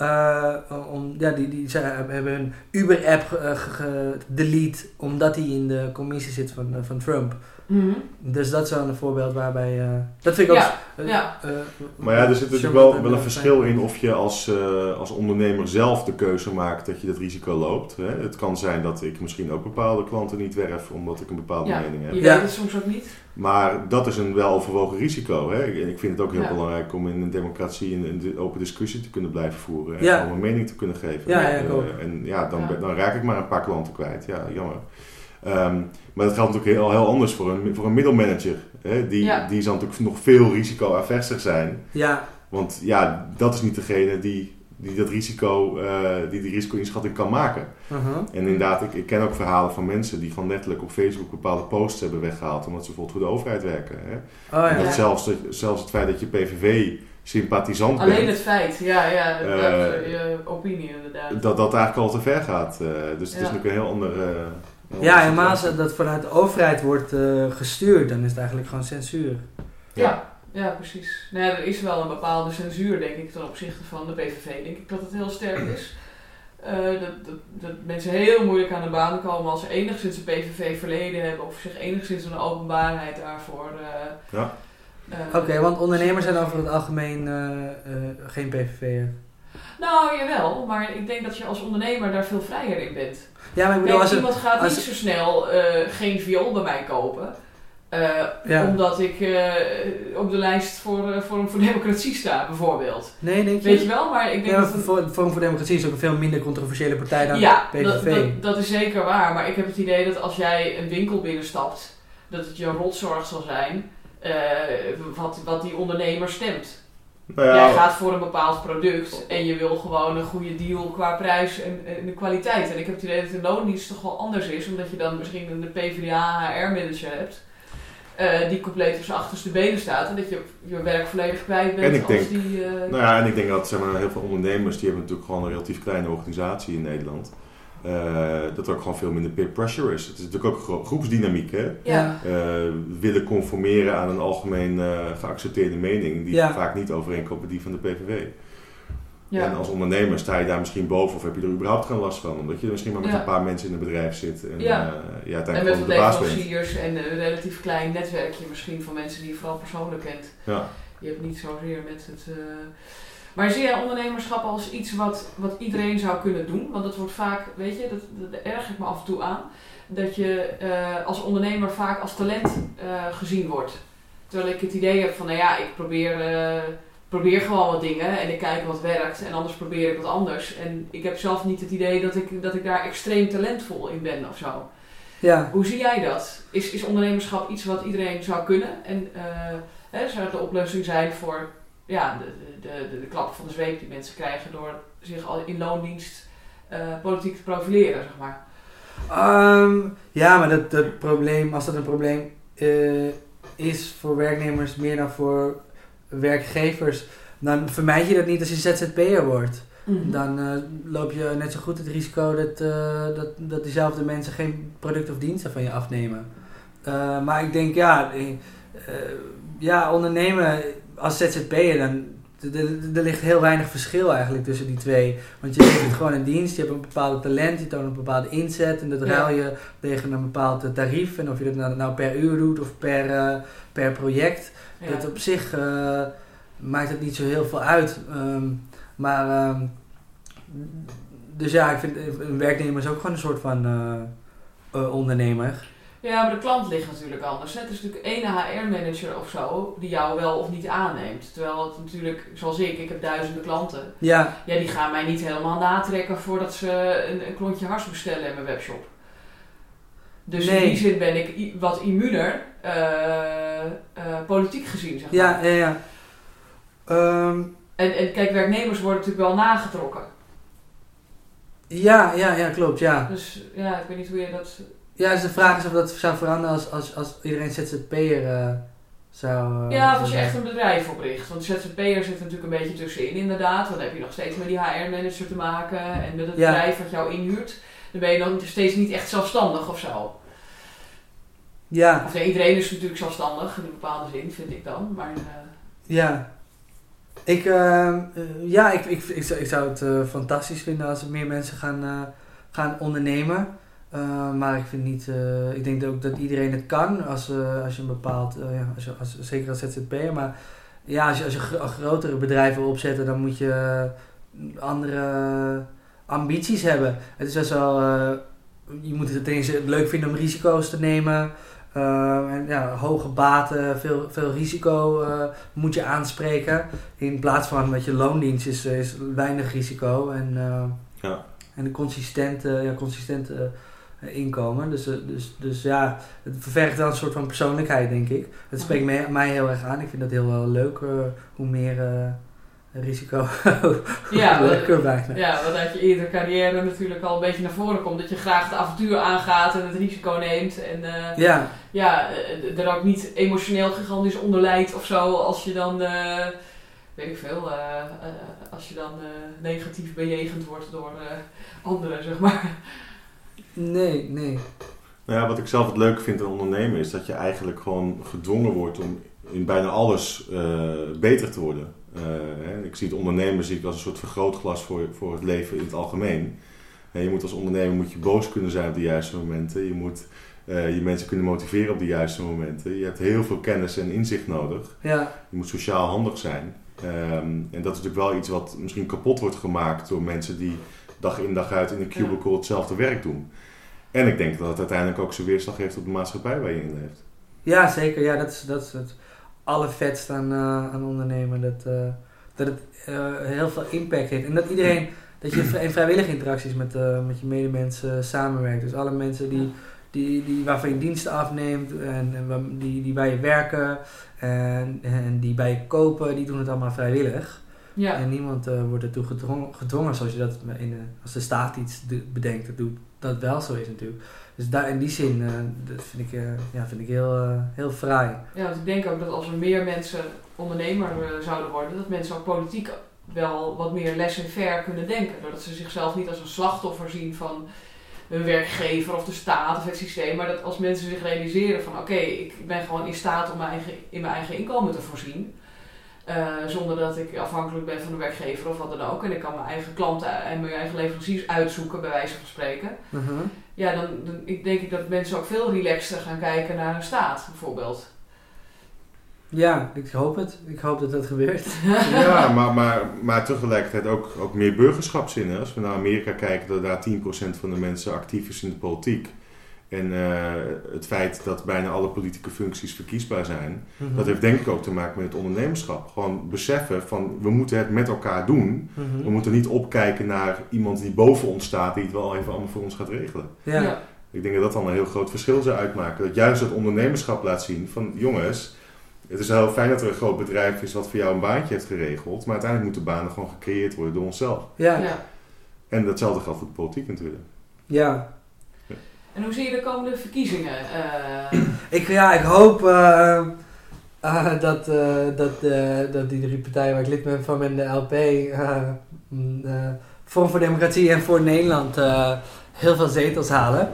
Speaker 2: Uh, om, ja, die, die ze hebben hun Uber-app gedelete omdat hij in de commissie zit van, van Trump.
Speaker 3: Mm -hmm.
Speaker 2: Dus dat is wel een voorbeeld waarbij. Uh, dat vind ik ook.
Speaker 3: Ja,
Speaker 2: uh,
Speaker 3: ja.
Speaker 1: maar ja, er zit natuurlijk wel, wel een verschil in of je als, uh, als ondernemer zelf de keuze maakt dat je dat risico loopt. Hè? Het kan zijn dat ik misschien ook bepaalde klanten niet werf omdat ik een bepaalde
Speaker 3: ja,
Speaker 1: mening heb.
Speaker 3: Je
Speaker 2: Ja.
Speaker 3: weet het soms ook niet.
Speaker 1: Maar dat is een weloverwogen risico. Hè? Ik vind het ook heel
Speaker 3: Ja.
Speaker 1: belangrijk om in een democratie een, een open discussie te kunnen blijven voeren. En mijn mening te kunnen geven.
Speaker 2: Ja, ja,
Speaker 1: Eh,
Speaker 2: ik ook.
Speaker 1: en ja dan, dan raak ik maar een paar klanten kwijt. Ja, jammer. Ehm, maar dat geldt natuurlijk heel, heel anders voor een, voor een middelmanager. Hè? Die,
Speaker 3: Ja.
Speaker 1: die zal natuurlijk nog veel risicoaverser zijn.
Speaker 2: Ja,
Speaker 1: Want ja, dat is niet degene die, die dat risico, eh, die die risico-inschatting kan maken.
Speaker 2: uh-huh.
Speaker 1: En inderdaad, ik, ik ken ook verhalen van mensen die gewoon letterlijk op Facebook bepaalde posts hebben weggehaald. Omdat ze bijvoorbeeld voor de overheid werken. Hè?
Speaker 2: Oh
Speaker 1: En
Speaker 2: ja.
Speaker 1: dat zelfs, zelfs het feit dat je PVV-sympathisant
Speaker 3: Alleen
Speaker 1: bent,
Speaker 3: het feit, ja, ja, dat,
Speaker 1: Eh,
Speaker 3: je opinie inderdaad.
Speaker 1: dat dat eigenlijk al te ver gaat. Eh, dus het is natuurlijk een heel ander...
Speaker 2: Ja, maar als dat vanuit de overheid wordt eh, gestuurd, dan is het eigenlijk gewoon censuur.
Speaker 3: Ja, ja, precies. Nou ja, er is wel een bepaalde censuur, denk ik, ten opzichte van de PVV. Denk ik dat het heel sterk is. Eh, dat, dat, dat mensen heel moeilijk aan de baan komen als ze enigszins een PVV-verleden hebben of zich enigszins een openbaarheid daarvoor. eh,
Speaker 1: Ja.
Speaker 3: eh,
Speaker 2: Oké, want ondernemers zijn over het algemeen eh, eh, geen PVV'er.
Speaker 3: Nou, jawel, maar ik denk dat je als ondernemer daar veel vrijer in bent.
Speaker 2: Ja, maar ik bedoel,
Speaker 3: Kijk,
Speaker 2: als er,
Speaker 3: iemand gaat
Speaker 2: als-
Speaker 3: niet zo snel eh, geen viool bij mij kopen. eh,
Speaker 2: Ja.
Speaker 3: Omdat ik eh, op de lijst voor Forum voor Democratie sta, bijvoorbeeld.
Speaker 2: Nee, denk je?
Speaker 3: Weet je wel, maar ik denk
Speaker 2: Ja, maar
Speaker 3: dat...
Speaker 2: voor, Forum voor Democratie is ook een veel minder controversiële partij dan
Speaker 3: ja,
Speaker 2: PVV.
Speaker 3: dat, dat, dat is zeker waar. Maar ik heb het idee dat als jij een winkel binnenstapt, dat het je rotzorg zal zijn wat, wat die ondernemer stemt.
Speaker 1: Nou ja,
Speaker 3: Jij gaat voor een bepaald product en je wil gewoon een goede deal qua prijs en, en de kwaliteit. En ik heb het idee dat de loondienst toch wel anders is, omdat je dan misschien een PvdA HR-manager hebt. eh, die compleet op zijn achterste benen staat en dat je je werk volledig kwijt bent
Speaker 1: En ik
Speaker 3: als
Speaker 1: denk-
Speaker 3: die... eh,
Speaker 1: Nou ja, en ik denk dat zeg maar, heel veel ondernemers, die hebben natuurlijk gewoon een relatief kleine organisatie in Nederland. Eh, dat er ook gewoon veel minder peer pressure is. Het is natuurlijk ook gro- groepsdynamiek, hè.
Speaker 3: ja.
Speaker 1: Eh, willen conformeren aan een algemeen eh, geaccepteerde mening die
Speaker 2: Ja.
Speaker 1: vaak niet overeenkomt met die van de PVV.
Speaker 3: Ja.
Speaker 1: En als ondernemer sta je daar misschien boven of heb je er überhaupt geen last van, omdat je misschien maar met
Speaker 3: Ja.
Speaker 1: een paar mensen in het bedrijf zit en
Speaker 3: Ja.
Speaker 1: je
Speaker 3: En met
Speaker 1: de baas bent.
Speaker 3: en een relatief klein netwerkje misschien van mensen die je vooral persoonlijk kent.
Speaker 1: Ja.
Speaker 3: Je hebt niet zozeer met het. Maar zie jij ondernemerschap als iets wat, wat iedereen zou kunnen doen? Want dat wordt vaak, weet je, dat, dat erg ik me af en toe aan. Dat je eh, als ondernemer vaak als talent eh, gezien wordt. Terwijl ik het idee heb van, nou ja, ik probeer, eh, probeer gewoon wat dingen en ik kijk wat werkt en anders probeer ik wat anders. En ik heb zelf niet het idee dat ik, dat ik daar extreem talentvol in ben of zo.
Speaker 2: Ja.
Speaker 3: Hoe zie jij dat? Is, is ondernemerschap iets wat iedereen zou kunnen? En hè, zou het de oplossing zijn voor ja, de, de, de, de klap van de zweep die mensen krijgen door zich al in loondienst eh, politiek te profileren, zeg maar?
Speaker 2: Ehm, ja, maar dat, dat probleem, als dat een probleem eh, is voor werknemers meer dan voor werkgevers, dan vermijd je dat niet als je ZZP'er wordt. Dan eh, loop je net zo goed het risico dat, dat, dat diezelfde mensen geen product of diensten van je afnemen. Maar ik denk, ja, ja ondernemen als ZZP'er, dan er ligt heel weinig verschil eigenlijk tussen die twee. Want je levert gewoon een dienst, je hebt een bepaalde talent, je toont een bepaalde inzet en dat
Speaker 3: Ja.
Speaker 2: ruil je tegen een bepaald eh, tarief. En of je dat nou, nou per uur doet of per, eh, per project,
Speaker 3: Ja.
Speaker 2: dat op zich eh, maakt het niet zo heel veel uit. Ehm, maar, ehm, dus ja, ik vind een werknemer is ook gewoon een soort van ondernemer.
Speaker 3: Ja, maar de klant ligt natuurlijk anders. hè. Het is natuurlijk één HR-manager of zo die jou wel of niet aanneemt. Terwijl het natuurlijk, zoals ik, ik heb duizenden klanten.
Speaker 2: Ja,
Speaker 3: Ja, die gaan mij niet helemaal natrekken voordat ze een, een klontje hars bestellen in mijn webshop. Dus
Speaker 2: Nee.
Speaker 3: in die zin ben ik wat immuner, eh, eh, politiek gezien, zeg maar.
Speaker 2: ja, ja. ja. Ehm,
Speaker 3: En, en kijk, werknemers worden natuurlijk wel nagetrokken.
Speaker 2: ja, ja, ja, klopt, ja.
Speaker 3: Dus ja, ik weet niet hoe je dat...
Speaker 2: Ja, dus de vraag is of dat zou veranderen als, als, als iedereen ZZP'er eh zou... eh,
Speaker 3: Ja, of als je echt een bedrijf opricht. Want ZZP'er zit er natuurlijk een beetje tussenin, inderdaad. Want dan heb je nog steeds met die HR-manager te maken en met het
Speaker 2: Ja.
Speaker 3: bedrijf wat jou inhuurt. Dan ben je dan steeds niet echt zelfstandig of zo.
Speaker 2: Ja,
Speaker 3: Of nee, iedereen is natuurlijk zelfstandig in een bepaalde zin, vind ik dan. Maar eh,
Speaker 2: ja. Ik, ehm, eh, ja, ik, ik, ik, zou, ik zou het fantastisch vinden als er meer mensen gaan, gaan ondernemen. Eh, maar ik vind niet, eh, ik denk ook dat iedereen het kan als, eh, als je een bepaald, ja, als je, als, zeker als ZZP'er. Maar ja, als je, als je gro- grotere bedrijven wil opzetten, dan moet je andere ambities hebben. Het is best wel, je moet het ten eerste leuk vinden om risico's te nemen. En ja, hoge baten, veel, veel risico moet je aanspreken. In plaats van dat je loondienst is, is weinig risico en,
Speaker 1: Ja.
Speaker 2: en een consistente, ja, consistente inkomen. Dus, eh, dus, dus ja, het ververgt wel een soort van persoonlijkheid, denk ik. Het spreekt mij, mij heel erg aan. Ik vind dat heel wel leuk, eh, hoe meer eh, risico, hoe
Speaker 3: ja,
Speaker 2: leuker bijna.
Speaker 3: Ja, wat uit je eerdere carrière natuurlijk al een beetje naar voren komt. Dat je graag het avontuur aangaat en het risico neemt. En eh,
Speaker 2: Ja,
Speaker 3: ja, eh, er ook niet emotioneel gigantisch onder lijdt of zo. Als je dan, eh, weet ik veel, eh, eh, als je dan eh, negatief bejegend wordt door eh, anderen, zeg maar.
Speaker 2: Nee, nee.
Speaker 1: Nou ja, wat ik zelf het leuke vind aan ondernemen is dat je eigenlijk gewoon gedwongen wordt om in bijna alles eh, beter te worden. Eh, hè, ik zie het ondernemen zie ik als een soort vergrootglas voor, voor het leven in het algemeen. En je moet als ondernemer moet je boos kunnen zijn op de juiste momenten. Je moet eh, je mensen kunnen motiveren op de juiste momenten. Je hebt heel veel kennis en inzicht nodig.
Speaker 2: Ja,
Speaker 1: Je moet sociaal handig zijn. Ehm, en dat is natuurlijk wel iets wat misschien kapot wordt gemaakt door mensen die dag in dag uit in de cubicle hetzelfde werk doen. En ik denk dat het uiteindelijk ook zijn weerslag heeft op de maatschappij waar je in leeft.
Speaker 2: ja zeker. Ja, dat is, dat is het allervetst aan, eh, aan ondernemen. Dat, eh, dat het eh, heel veel impact heeft. En dat iedereen, dat je in vrijwillige interacties met, met je medemensen samenwerkt. Dus alle mensen die, die, die, waarvan je diensten afneemt en, en die, die bij je werken en, en die bij je kopen, die doen het allemaal vrijwillig.
Speaker 3: Ja.
Speaker 2: En niemand eh, wordt ertoe gedrongen, gedwongen zoals je dat in de, als de staat iets bedenkt, dat doet dat wel zo is natuurlijk. Dus daar in die zin, eh, dat vind ik, eh, ja, vind ik heel, heel fraai.
Speaker 3: Ja, want ik denk ook dat als er meer mensen ondernemer zouden worden, dat mensen ook politiek wel wat meer laissez-faire kunnen denken. Doordat ze zichzelf niet als een slachtoffer zien van hun werkgever of de staat of het systeem. Maar dat als mensen zich realiseren van oké, ik ben gewoon in staat om mijn eigen, in mijn eigen inkomen te voorzien. Eh, zonder dat ik afhankelijk ben van de werkgever of wat dan ook. En ik kan mijn eigen klanten en mijn eigen leveranciers uitzoeken, bij wijze van spreken.
Speaker 2: Mhm.
Speaker 3: Ja, dan, dan ik denk ik dat mensen ook veel relaxter gaan kijken naar een staat, bijvoorbeeld.
Speaker 2: Ja, ik hoop het. Ik hoop dat dat gebeurt.
Speaker 1: Ja, maar, maar, maar tegelijkertijd ook, ook meer burgerschapszin. hè. Als we naar Amerika kijken, dat daar 10% van de mensen actief is in de politiek. En eh, het feit dat bijna alle politieke functies verkiesbaar zijn,
Speaker 2: Mhm.
Speaker 1: dat heeft denk ik ook te maken met het ondernemerschap. Gewoon beseffen van we moeten het met elkaar doen.
Speaker 2: Mhm.
Speaker 1: We moeten niet opkijken naar iemand die boven ons staat, die het wel even allemaal voor ons gaat regelen.
Speaker 2: Ja.
Speaker 1: Ik denk dat dat dan een heel groot verschil zou uitmaken. Dat juist het ondernemerschap laat zien van jongens, het is heel fijn dat er een groot bedrijf is wat voor jou een baantje heeft geregeld. Maar uiteindelijk moeten banen gewoon gecreëerd worden door onszelf.
Speaker 2: Ja.
Speaker 3: Ja.
Speaker 1: En datzelfde geldt voor de politiek natuurlijk.
Speaker 2: ja.
Speaker 3: En hoe zie je de komende verkiezingen? Eh,
Speaker 2: Ik, ja, ik hoop eh, eh, dat, dat, dat die drie partijen waar ik lid ben van ben, de LP, eh, mm, voor Democratie en voor Nederland, heel veel zetels halen.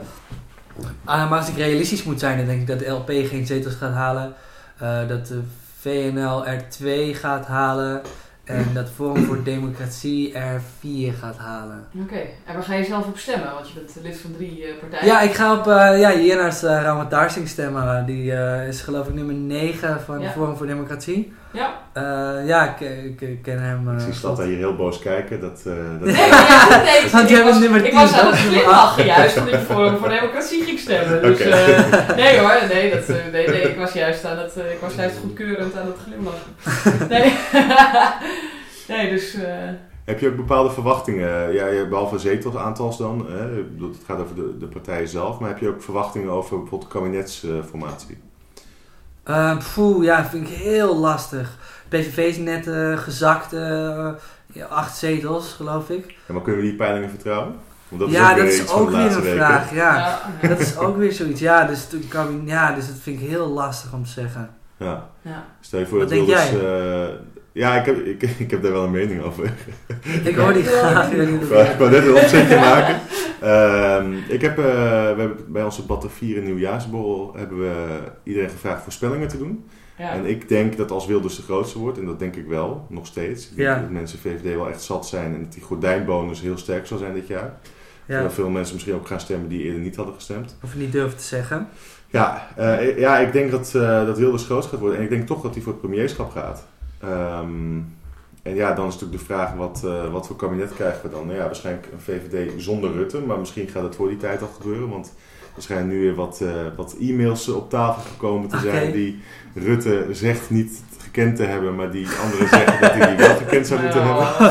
Speaker 2: Maar als ik realistisch moet zijn, dan denk ik dat de LP geen zetels gaat halen. dat de VNL er twee gaat halen. En dat Forum voor Democratie er vier gaat halen.
Speaker 3: Oké, en waar ga je zelf op stemmen? Want je bent lid van drie eh, partijen.
Speaker 2: Ja, ik ga op uh, ja, Jenars uh, Ramatarsing stemmen. Die uh, is geloof ik nummer 9 van
Speaker 3: Ja.
Speaker 2: de Forum voor Democratie.
Speaker 3: Ja.
Speaker 2: Uh, ja, ik, ik, ik ken hem.
Speaker 1: ik zie Stad hier heel boos kijken. Dat, uh, dat
Speaker 3: Nee, ja, nee,
Speaker 2: Want jij bent nummer
Speaker 3: ik was
Speaker 2: 10,
Speaker 3: aan het glimlachen juist toen ik voor, voor Democratie ging stemmen. Dus eh, nee hoor, nee, dat, eh, nee, nee, ik was juist aan het, eh, ik was juist goedkeurend aan het glimlachen. Nee, nee dus... eh,
Speaker 1: Heb je ook bepaalde verwachtingen? Ja, je- behalve zetelaantals dan, hè, het gaat over de, de partijen zelf, maar heb je ook verwachtingen over bijvoorbeeld kabinetsformatie?
Speaker 2: Uh, poeh, ja, vind ik heel lastig. PVV is net eh, gezakt, eh, ja, acht zetels, geloof ik.
Speaker 1: Ja, maar kunnen we die peilingen vertrouwen? Dat
Speaker 2: ja,
Speaker 1: ook
Speaker 2: dat is ook weer een
Speaker 1: weken.
Speaker 2: vraag. Ja.
Speaker 3: ja.
Speaker 2: dat is ook weer zoiets. Ja, dus, toen kan, ja, dus dat vind ik heel lastig om te zeggen.
Speaker 1: Ja.
Speaker 3: ja.
Speaker 1: Stel je voor
Speaker 2: Wat
Speaker 1: dat
Speaker 2: denk
Speaker 1: Wilders...
Speaker 2: jij?
Speaker 1: Ja, ik heb, ik, ik heb daar wel een mening over.
Speaker 2: Ik hoor die graag. Ik
Speaker 1: wou- wou net een opzetje maken. Ehm, ik heb, eh, we hebben bij onze Batter 4 nieuwjaarsborrel hebben we iedereen gevraagd voorspellingen te doen.
Speaker 3: Ja.
Speaker 1: En ik denk dat als Wilders de grootste wordt, en dat denk ik wel, nog steeds. Ik denk
Speaker 2: Ja.
Speaker 1: dat mensen VVD wel echt zat zijn en dat die gordijnbonus heel sterk zal zijn dit jaar.
Speaker 2: Ja,
Speaker 1: veel mensen misschien ook gaan stemmen die eerder niet hadden gestemd.
Speaker 2: of je niet durft te zeggen.
Speaker 1: Ja, eh, ja ik denk dat, eh, dat Wilders groot gaat worden. En ik denk toch dat hij voor het premierschap gaat. Ehm, en ja, dan is natuurlijk de vraag, wat, eh, wat voor kabinet krijgen we dan? Nou ja, waarschijnlijk een VVD zonder Rutte. Maar misschien gaat het voor die tijd al gebeuren. Want er schijnen nu weer wat, eh, wat e-mails op tafel gekomen te zijn... die Rutte zegt niet gekend te hebben... maar die anderen zeggen dat hij die wel gekend zou moeten hebben.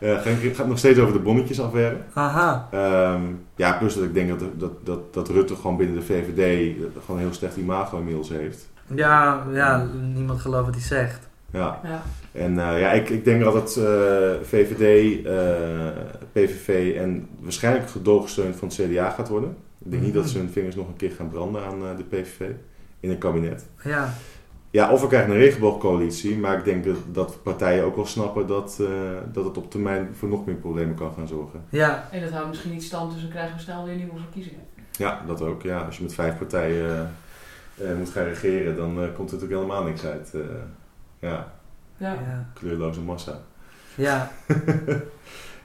Speaker 3: Ja.
Speaker 1: Het gaat nog steeds over de bonnetjesaffaire.
Speaker 2: Aha.
Speaker 1: Ehm, ja, plus dat ik denk dat, dat, dat, dat Rutte gewoon binnen de VVD gewoon een heel slecht imago inmiddels heeft.
Speaker 2: Ja, ja, niemand gelooft wat hij zegt.
Speaker 1: Ja,
Speaker 3: Ja.
Speaker 1: en eh, ja, ik, ik denk dat het eh, VVD, eh, PVV en waarschijnlijk gedoogsteund van het CDA gaat worden. Ik denk niet dat ze hun vingers nog een keer gaan branden aan eh, de PVV in een kabinet.
Speaker 2: Ja,
Speaker 1: Ja, of we krijgen een regenboogcoalitie, maar ik denk dat, dat partijen ook wel snappen dat, eh, dat het op termijn voor nog meer problemen kan gaan zorgen.
Speaker 2: ja,
Speaker 3: En dat houdt misschien niet stand, dus dan krijgen we snel weer nieuwe verkiezingen.
Speaker 1: Ja, dat ook. Ja, als je met vijf partijen moet gaan regeren, dan komt er natuurlijk helemaal niks uit. Ja,
Speaker 3: Ja.
Speaker 2: ja,
Speaker 1: kleurloze massa.
Speaker 2: ja.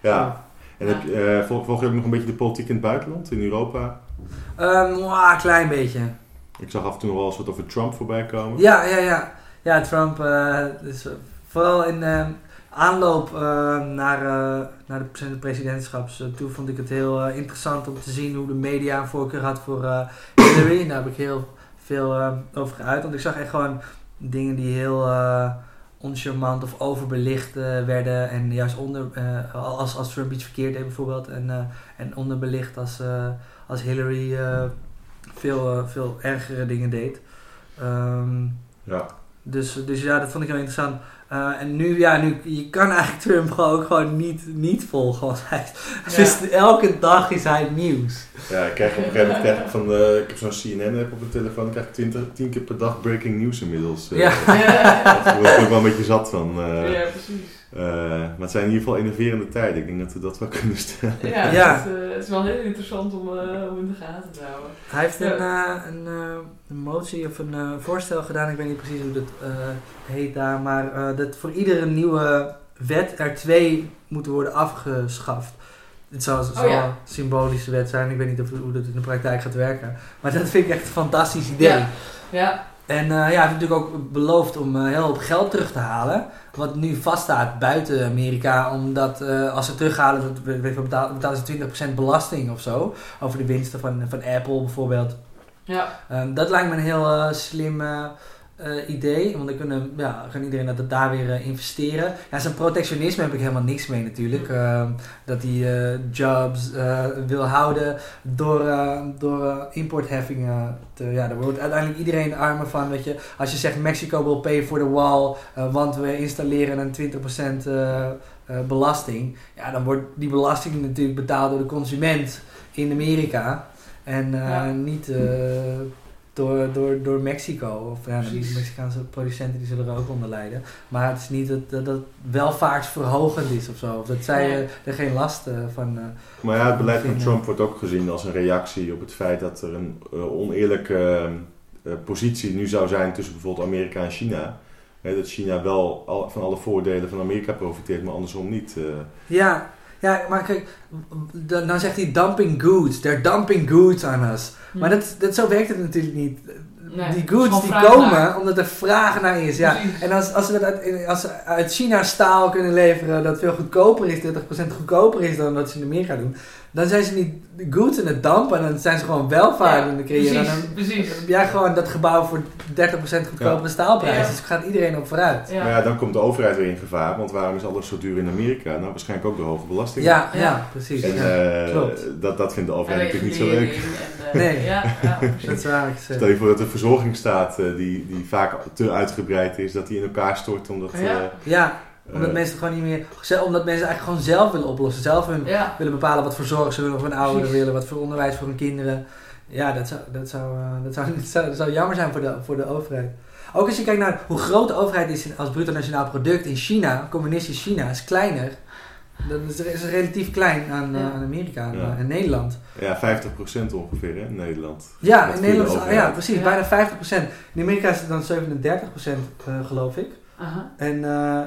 Speaker 1: Ja. En heb je, eh, volg, volg je ook nog een beetje de politiek in het buitenland, in Europa?
Speaker 2: Ehm, mwah, klein beetje.
Speaker 1: Ik zag af en toe nog wel eens wat over Trump voorbij komen.
Speaker 2: Ja, ja, ja. Ja, Trump, eh, dus, eh, vooral in eh, aanloop eh, naar, eh, naar de pres- presidentschaps. eh, toen vond ik het heel interessant om te zien hoe de media een voorkeur had voor eh, Hillary. Daar heb ik heel veel eh, over geuit. Want ik zag echt gewoon dingen die heel eh oncharmant of overbelicht eh, werden. En juist onder, eh, als, als Trump iets verkeerd deed bijvoorbeeld. En, en onderbelicht als, als Hillary veel, veel ergere dingen deed. Ehm,
Speaker 1: Ja.
Speaker 2: dus, dus ja, dat vond ik heel interessant. Eh, en nu, ja, nu, je kan eigenlijk Trump gewoon ook gewoon niet, niet volgen. Want hij,
Speaker 3: Ja.
Speaker 2: dus elke dag is hij nieuws.
Speaker 1: Ja, ik krijg op een gegeven moment ik van de, ik heb zo'n CNN-app op mijn telefoon, dan krijg ik 20, 10 keer per dag breaking news inmiddels. eh.
Speaker 2: Ja.
Speaker 1: Daar word ik ook wel een beetje zat van. eh.
Speaker 3: ja, precies.
Speaker 1: Eh, maar het zijn in ieder geval innoverende tijden. Ik denk dat we dat wel kunnen stellen.
Speaker 3: Ja,
Speaker 2: Ja.
Speaker 3: Het, is, eh, het is wel heel interessant om, eh, om in de gaten te houden.
Speaker 2: Hij heeft
Speaker 3: Ja.
Speaker 2: een, een, een motie of een voorstel gedaan. Ik weet niet precies hoe dat eh, heet daar. Maar eh, dat voor iedere nieuwe wet er twee moeten worden afgeschaft. Het zal, zal
Speaker 3: Oh ja.
Speaker 2: een symbolische wet zijn. Ik weet niet of, hoe dat in de praktijk gaat werken. Maar dat vind ik echt een fantastisch idee.
Speaker 3: Ja. Ja,
Speaker 2: En eh, ja, hij heeft natuurlijk ook beloofd om eh, heel veel geld terug te halen. Wat nu vaststaat buiten Amerika. Omdat eh, als ze terughalen, dat, betalen, betalen ze 20% belasting of zo. Over de winsten van, van Apple bijvoorbeeld.
Speaker 3: ja,
Speaker 2: Ehm, dat lijkt me een heel slim eh, idee. Want dan kunnen, ja, kan iedereen dat daar weer eh, investeren. Ja, zijn protectionisme heb ik helemaal niks mee natuurlijk. Ehm, dat hij eh, jobs wil houden door, door importheffingen. Te, ja, daar wordt uiteindelijk iedereen armer van. Weet je. Als je zegt Mexico will pay for the wall, want we installeren een 20% eh, eh, belasting. Ja, dan wordt die belasting natuurlijk betaald door de consument in Amerika. En
Speaker 3: Ja.
Speaker 2: niet door, door, door Mexico. Of ja, die
Speaker 3: Precies.
Speaker 2: Mexicaanse producenten die zullen er ook onder lijden. Maar het is niet dat, dat het welvaartsverhogend is of zo. Of dat zij eh, er geen last eh, van... eh,
Speaker 1: Maar ja, het beleid van Trump wordt ook gezien als een reactie op het feit dat er een oneerlijke eh, positie nu zou zijn tussen bijvoorbeeld Amerika en China. Hè, dat China wel al, van alle voordelen van Amerika profiteert, maar andersom niet. eh.
Speaker 2: Ja, ja, maar kijk, dan, dan zegt hij dumping goods. They're dumping goods on us. Maar dat, dat, zo werkt het natuurlijk niet.
Speaker 3: Nee,
Speaker 2: die goods die komen
Speaker 3: naar.
Speaker 2: omdat er vraag naar is. Ja.
Speaker 3: Precies.
Speaker 2: En als, als, ze dat uit, als ze uit China staal kunnen leveren dat veel goedkoper is, 30% goedkoper is dan wat ze in Amerika doen, dan zijn ze niet goods in het dampen en dan zijn ze gewoon welvaart aan het creëren. En
Speaker 3: precies,
Speaker 2: dan
Speaker 3: precies.
Speaker 2: heb jij gewoon dat gebouw voor 30% goedkopere staalprijs.
Speaker 3: Ja.
Speaker 2: Dus gaat iedereen op vooruit.
Speaker 3: Ja.
Speaker 1: Maar ja, dan komt de overheid weer in gevaar, want waarom is alles zo duur in Amerika? Nou, waarschijnlijk ook de hoge belasting.
Speaker 2: Ja, ja, precies.
Speaker 1: En
Speaker 2: ja.
Speaker 1: eh,
Speaker 2: klopt.
Speaker 1: dat, dat vindt de
Speaker 3: En
Speaker 1: overheid natuurlijk niet zo leuk.
Speaker 3: en, eh,
Speaker 2: Nee.
Speaker 3: Ja, ja,
Speaker 2: Dat is waar. ik zeg.
Speaker 1: Stel je voor dat de verzorgingsstaat, eh, die, die vaak te uitgebreid is, dat die in elkaar stort omdat...
Speaker 3: Ja.
Speaker 2: Omdat
Speaker 1: eh,
Speaker 2: mensen het gewoon niet meer. zelf- Omdat mensen eigenlijk gewoon zelf willen oplossen. Zelf hun,
Speaker 3: Ja,
Speaker 2: willen bepalen wat voor zorg ze willen voor hun ouderen
Speaker 3: Precies.
Speaker 2: willen, wat voor onderwijs voor hun kinderen. Ja, dat zou, dat zou, eh, dat zou, dat zou, dat zou jammer zijn voor de, voor de overheid. Ook als je kijkt naar hoe groot de overheid is als bruto nationaal product in China, communistisch China, is kleiner. Dat is, is relatief klein aan, eh, aan Amerika en,
Speaker 1: Ja.
Speaker 2: en Nederland.
Speaker 1: ja, 50% ongeveer hè, in Nederland.
Speaker 2: Ja, in Nederland ja, precies,
Speaker 3: Ja.
Speaker 2: bijna 50%. In Amerika is het dan 37% eh, geloof ik.
Speaker 3: aha.
Speaker 2: En eh,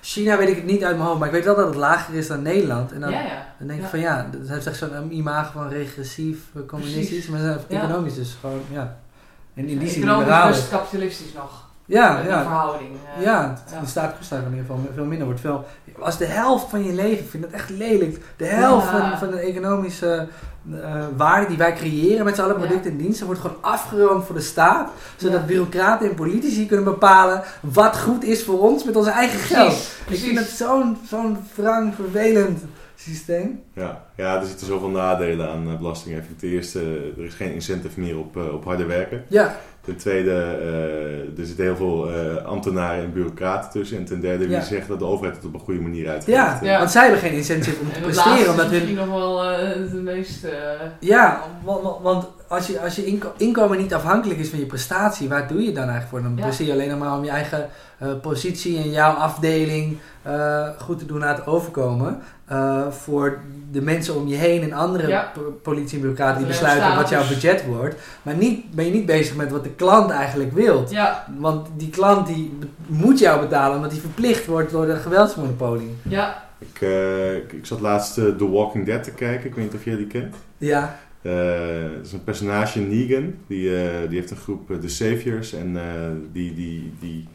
Speaker 2: China weet ik het niet uit mijn hoofd, maar ik weet wel dat het lager is dan Nederland. En dan,
Speaker 3: ja, ja.
Speaker 2: dan denk ik van ja, dat heeft echt zo'n imago van regressief, eh, communistisch, maar economisch dus gewoon, ja. En in die zin liberaal.
Speaker 3: kapitalistisch nog.
Speaker 2: Ja, ja.
Speaker 3: verhouding. eh,
Speaker 2: Ja,
Speaker 3: ja.
Speaker 2: de staat kost daar in ieder geval veel minder. Wordt veel, als de helft van je leven, ik vind dat echt lelijk, de helft
Speaker 3: Ja.
Speaker 2: van, van de economische eh, waarde die wij creëren met z'n allen
Speaker 3: Ja.
Speaker 2: producten en diensten, wordt gewoon afgeroomd voor de staat. Zodat
Speaker 3: Ja.
Speaker 2: bureaucraten en politici kunnen bepalen wat goed is voor ons met ons eigen geld.
Speaker 3: Precies,
Speaker 2: Ik vind dat zo'n zo'n wrang, vervelend systeem.
Speaker 1: Ja, ja, er zitten zoveel nadelen aan eh, belastingheffing. Ten eerste, er is geen incentive meer op, eh, op harde werken.
Speaker 2: Ja,
Speaker 1: Ten tweede, eh, er zitten heel veel eh, ambtenaren en bureaucraten tussen. En ten derde, wie
Speaker 2: Ja.
Speaker 1: zegt dat de overheid het op een goede manier uitgeeft.
Speaker 2: ja,
Speaker 1: Eh,
Speaker 3: Ja.
Speaker 2: want zij hebben geen incentive om te presteren. Omdat
Speaker 3: is
Speaker 2: hun,
Speaker 3: misschien nog wel eh, het meest... eh,
Speaker 2: ja, wa- wa- want als je, als je inko- inkomen niet afhankelijk is van je prestatie, waar doe je dan eigenlijk voor? Dan
Speaker 3: Ja.
Speaker 2: presteer je alleen nog maar om je eigen eh, positie en jouw afdeling eh, goed te doen laten overkomen. Eh, voor de mensen om je heen en andere
Speaker 3: Ja.
Speaker 2: po- politie en bureaucraten die besluiten wat jouw budget wordt. Maar niet, ben je niet bezig met wat de klant eigenlijk wil.
Speaker 3: ja,
Speaker 2: Want die klant die moet jou betalen omdat hij verplicht wordt door de geweldsmonopolie.
Speaker 3: ja,
Speaker 1: Ik, eh, ik, zat laatst eh, The Walking Dead te kijken. Ik weet niet of jij die kent.
Speaker 2: Ja,
Speaker 1: Eh, het is een personage, Negan. Die, eh, die heeft een groep, de Saviors. En eh, die, die, die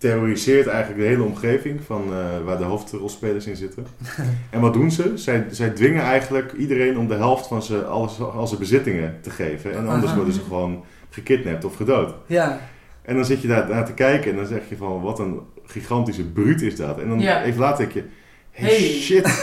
Speaker 1: terroriseert eigenlijk de hele omgeving van, eh, waar de hoofdrolspelers in zitten. en wat doen ze? Zij, zij dwingen eigenlijk iedereen om de helft van zijn, alles, al zijn bezittingen te geven. En anders
Speaker 2: Aha.
Speaker 1: worden ze gewoon gekidnapt of gedood.
Speaker 2: ja.
Speaker 1: En dan zit je daar naar te kijken en dan zeg je van wat een gigantische bruut is dat. En dan
Speaker 3: Ja.
Speaker 1: even later denk je, hey,
Speaker 3: Hey.
Speaker 1: shit,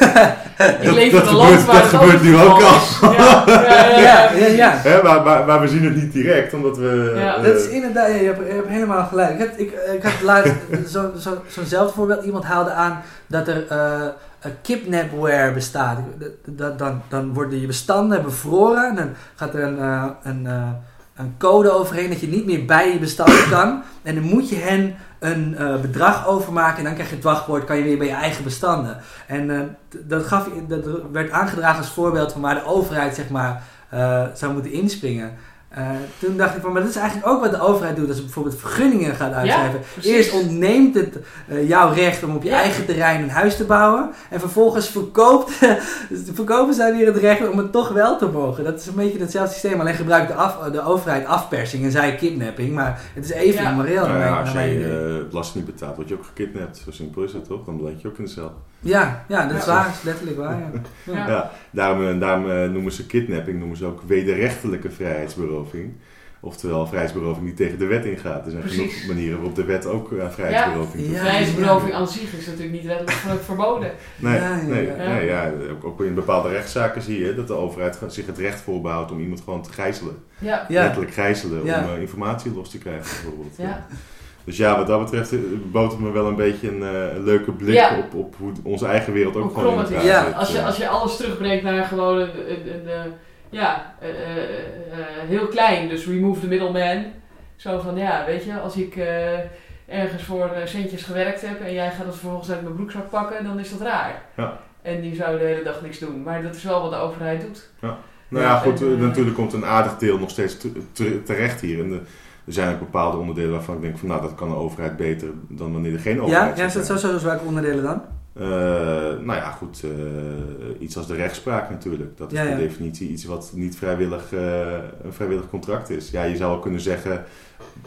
Speaker 3: Ik
Speaker 1: Dat-
Speaker 3: leef
Speaker 1: dat
Speaker 3: in een
Speaker 1: gebeurt-
Speaker 3: land waar
Speaker 1: dat gebeurt nu ook
Speaker 3: is. Ja, ja, ja,
Speaker 2: Ja,
Speaker 3: ja.
Speaker 2: ja, ja.
Speaker 1: Hè, maar, maar, maar we zien het niet direct, omdat we...
Speaker 3: Ja.
Speaker 1: eh,
Speaker 2: Dat is inderdaad, ja, je, hebt, je hebt helemaal gelijk. Ik had, ik, ik had laatst zo- zo- zo'nzelfde voorbeeld. Iemand haalde aan dat er eh, een kidnapware bestaat. Dat, dat- dan, dan worden je bestanden bevroren. En dan gaat er een, eh, een, eh, een code overheen dat je niet meer bij je bestanden kan. En dan moet je hen een eh, bedrag overmaken. En dan krijg je het wachtwoord, kan je weer bij je eigen bestanden. En eh, dat, gaf, dat werd aangedragen als voorbeeld van waar de overheid zeg maar, eh, zou moeten inspringen. Eh, toen dacht ik van, maar dat is eigenlijk ook wat de overheid doet als ze bijvoorbeeld vergunningen gaat uitschrijven. Eerst ontneemt het eh, jouw recht om op je
Speaker 3: Ja.
Speaker 2: eigen terrein een huis te bouwen. En vervolgens verkoopt, verkopen zij weer het recht om het toch wel te mogen. Dat is een beetje hetzelfde systeem. Alleen gebruikt de, af, de overheid afpersing en zij kidnapping. Maar het is even
Speaker 3: Ja.
Speaker 2: immoreel.
Speaker 1: nou ja, als eh, belasting niet betaalt, word je ook gekidnapt. Zo simpel is het toch? Dan beland je ook in de cel.
Speaker 2: Ja, ja, dat is
Speaker 3: Ja.
Speaker 2: waar. Dat is letterlijk waar. Ja. Ja.
Speaker 3: Ja.
Speaker 1: Ja, daarom, eh, daarom eh, noemen ze kidnapping noemen ze ook wederrechtelijke vrijheidsberoving. Oftewel vrijheidsberoving die tegen de wet ingaat. Er zijn
Speaker 3: Precies.
Speaker 1: genoeg manieren waarop de wet ook eh, vrijheidsberoving doet.
Speaker 2: Ja.
Speaker 3: Vrijheidsberoving aan zich is natuurlijk niet wettelijk verboden.
Speaker 1: Nee,
Speaker 2: Ja, ja,
Speaker 1: nee,
Speaker 3: ja.
Speaker 1: nee, ja, ook, ook in bepaalde rechtszaken zie je dat de overheid zich het recht voorbehoudt om iemand gewoon te gijzelen.
Speaker 3: Ja.
Speaker 2: Ja.
Speaker 1: Letterlijk gijzelen
Speaker 2: Ja.
Speaker 1: om informatie los te krijgen bijvoorbeeld.
Speaker 3: Ja.
Speaker 1: Dus ja, wat dat betreft eh, bood het me wel een beetje een, eh, leuke blik
Speaker 3: Ja.
Speaker 1: op, op hoe onze eigen wereld ook
Speaker 3: Hoe
Speaker 1: gewoon in elkaar.
Speaker 2: Ja.
Speaker 1: zit.
Speaker 3: Als je, als je alles terugbrengt naar gewoon een, een, een, eh, ja, eh, eh, eh, heel klein, dus remove the middleman. Zo van, ja, weet je, als ik eh, ergens voor centjes gewerkt heb en jij gaat het vervolgens uit mijn broekzak pakken, dan is dat raar.
Speaker 1: Ja.
Speaker 3: En die zou de hele dag niks doen. Maar dat is wel wat de overheid doet.
Speaker 1: Nou ja, goed,
Speaker 3: En,
Speaker 1: natuurlijk komt een aardig deel nog steeds te- te- terecht hier. En de- er zijn ook bepaalde onderdelen waarvan ik denk van nou, dat kan de overheid beter dan wanneer er geen
Speaker 2: Ja,
Speaker 1: overheid
Speaker 2: ja, is dat
Speaker 1: zou
Speaker 2: zo, welke onderdelen dan?
Speaker 1: Eh, nou ja, goed, eh, iets als de rechtspraak natuurlijk. Dat is
Speaker 2: Ja, ja.
Speaker 1: per definitie iets wat niet vrijwillig, eh, een vrijwillig contract is. Ja, je zou wel kunnen zeggen,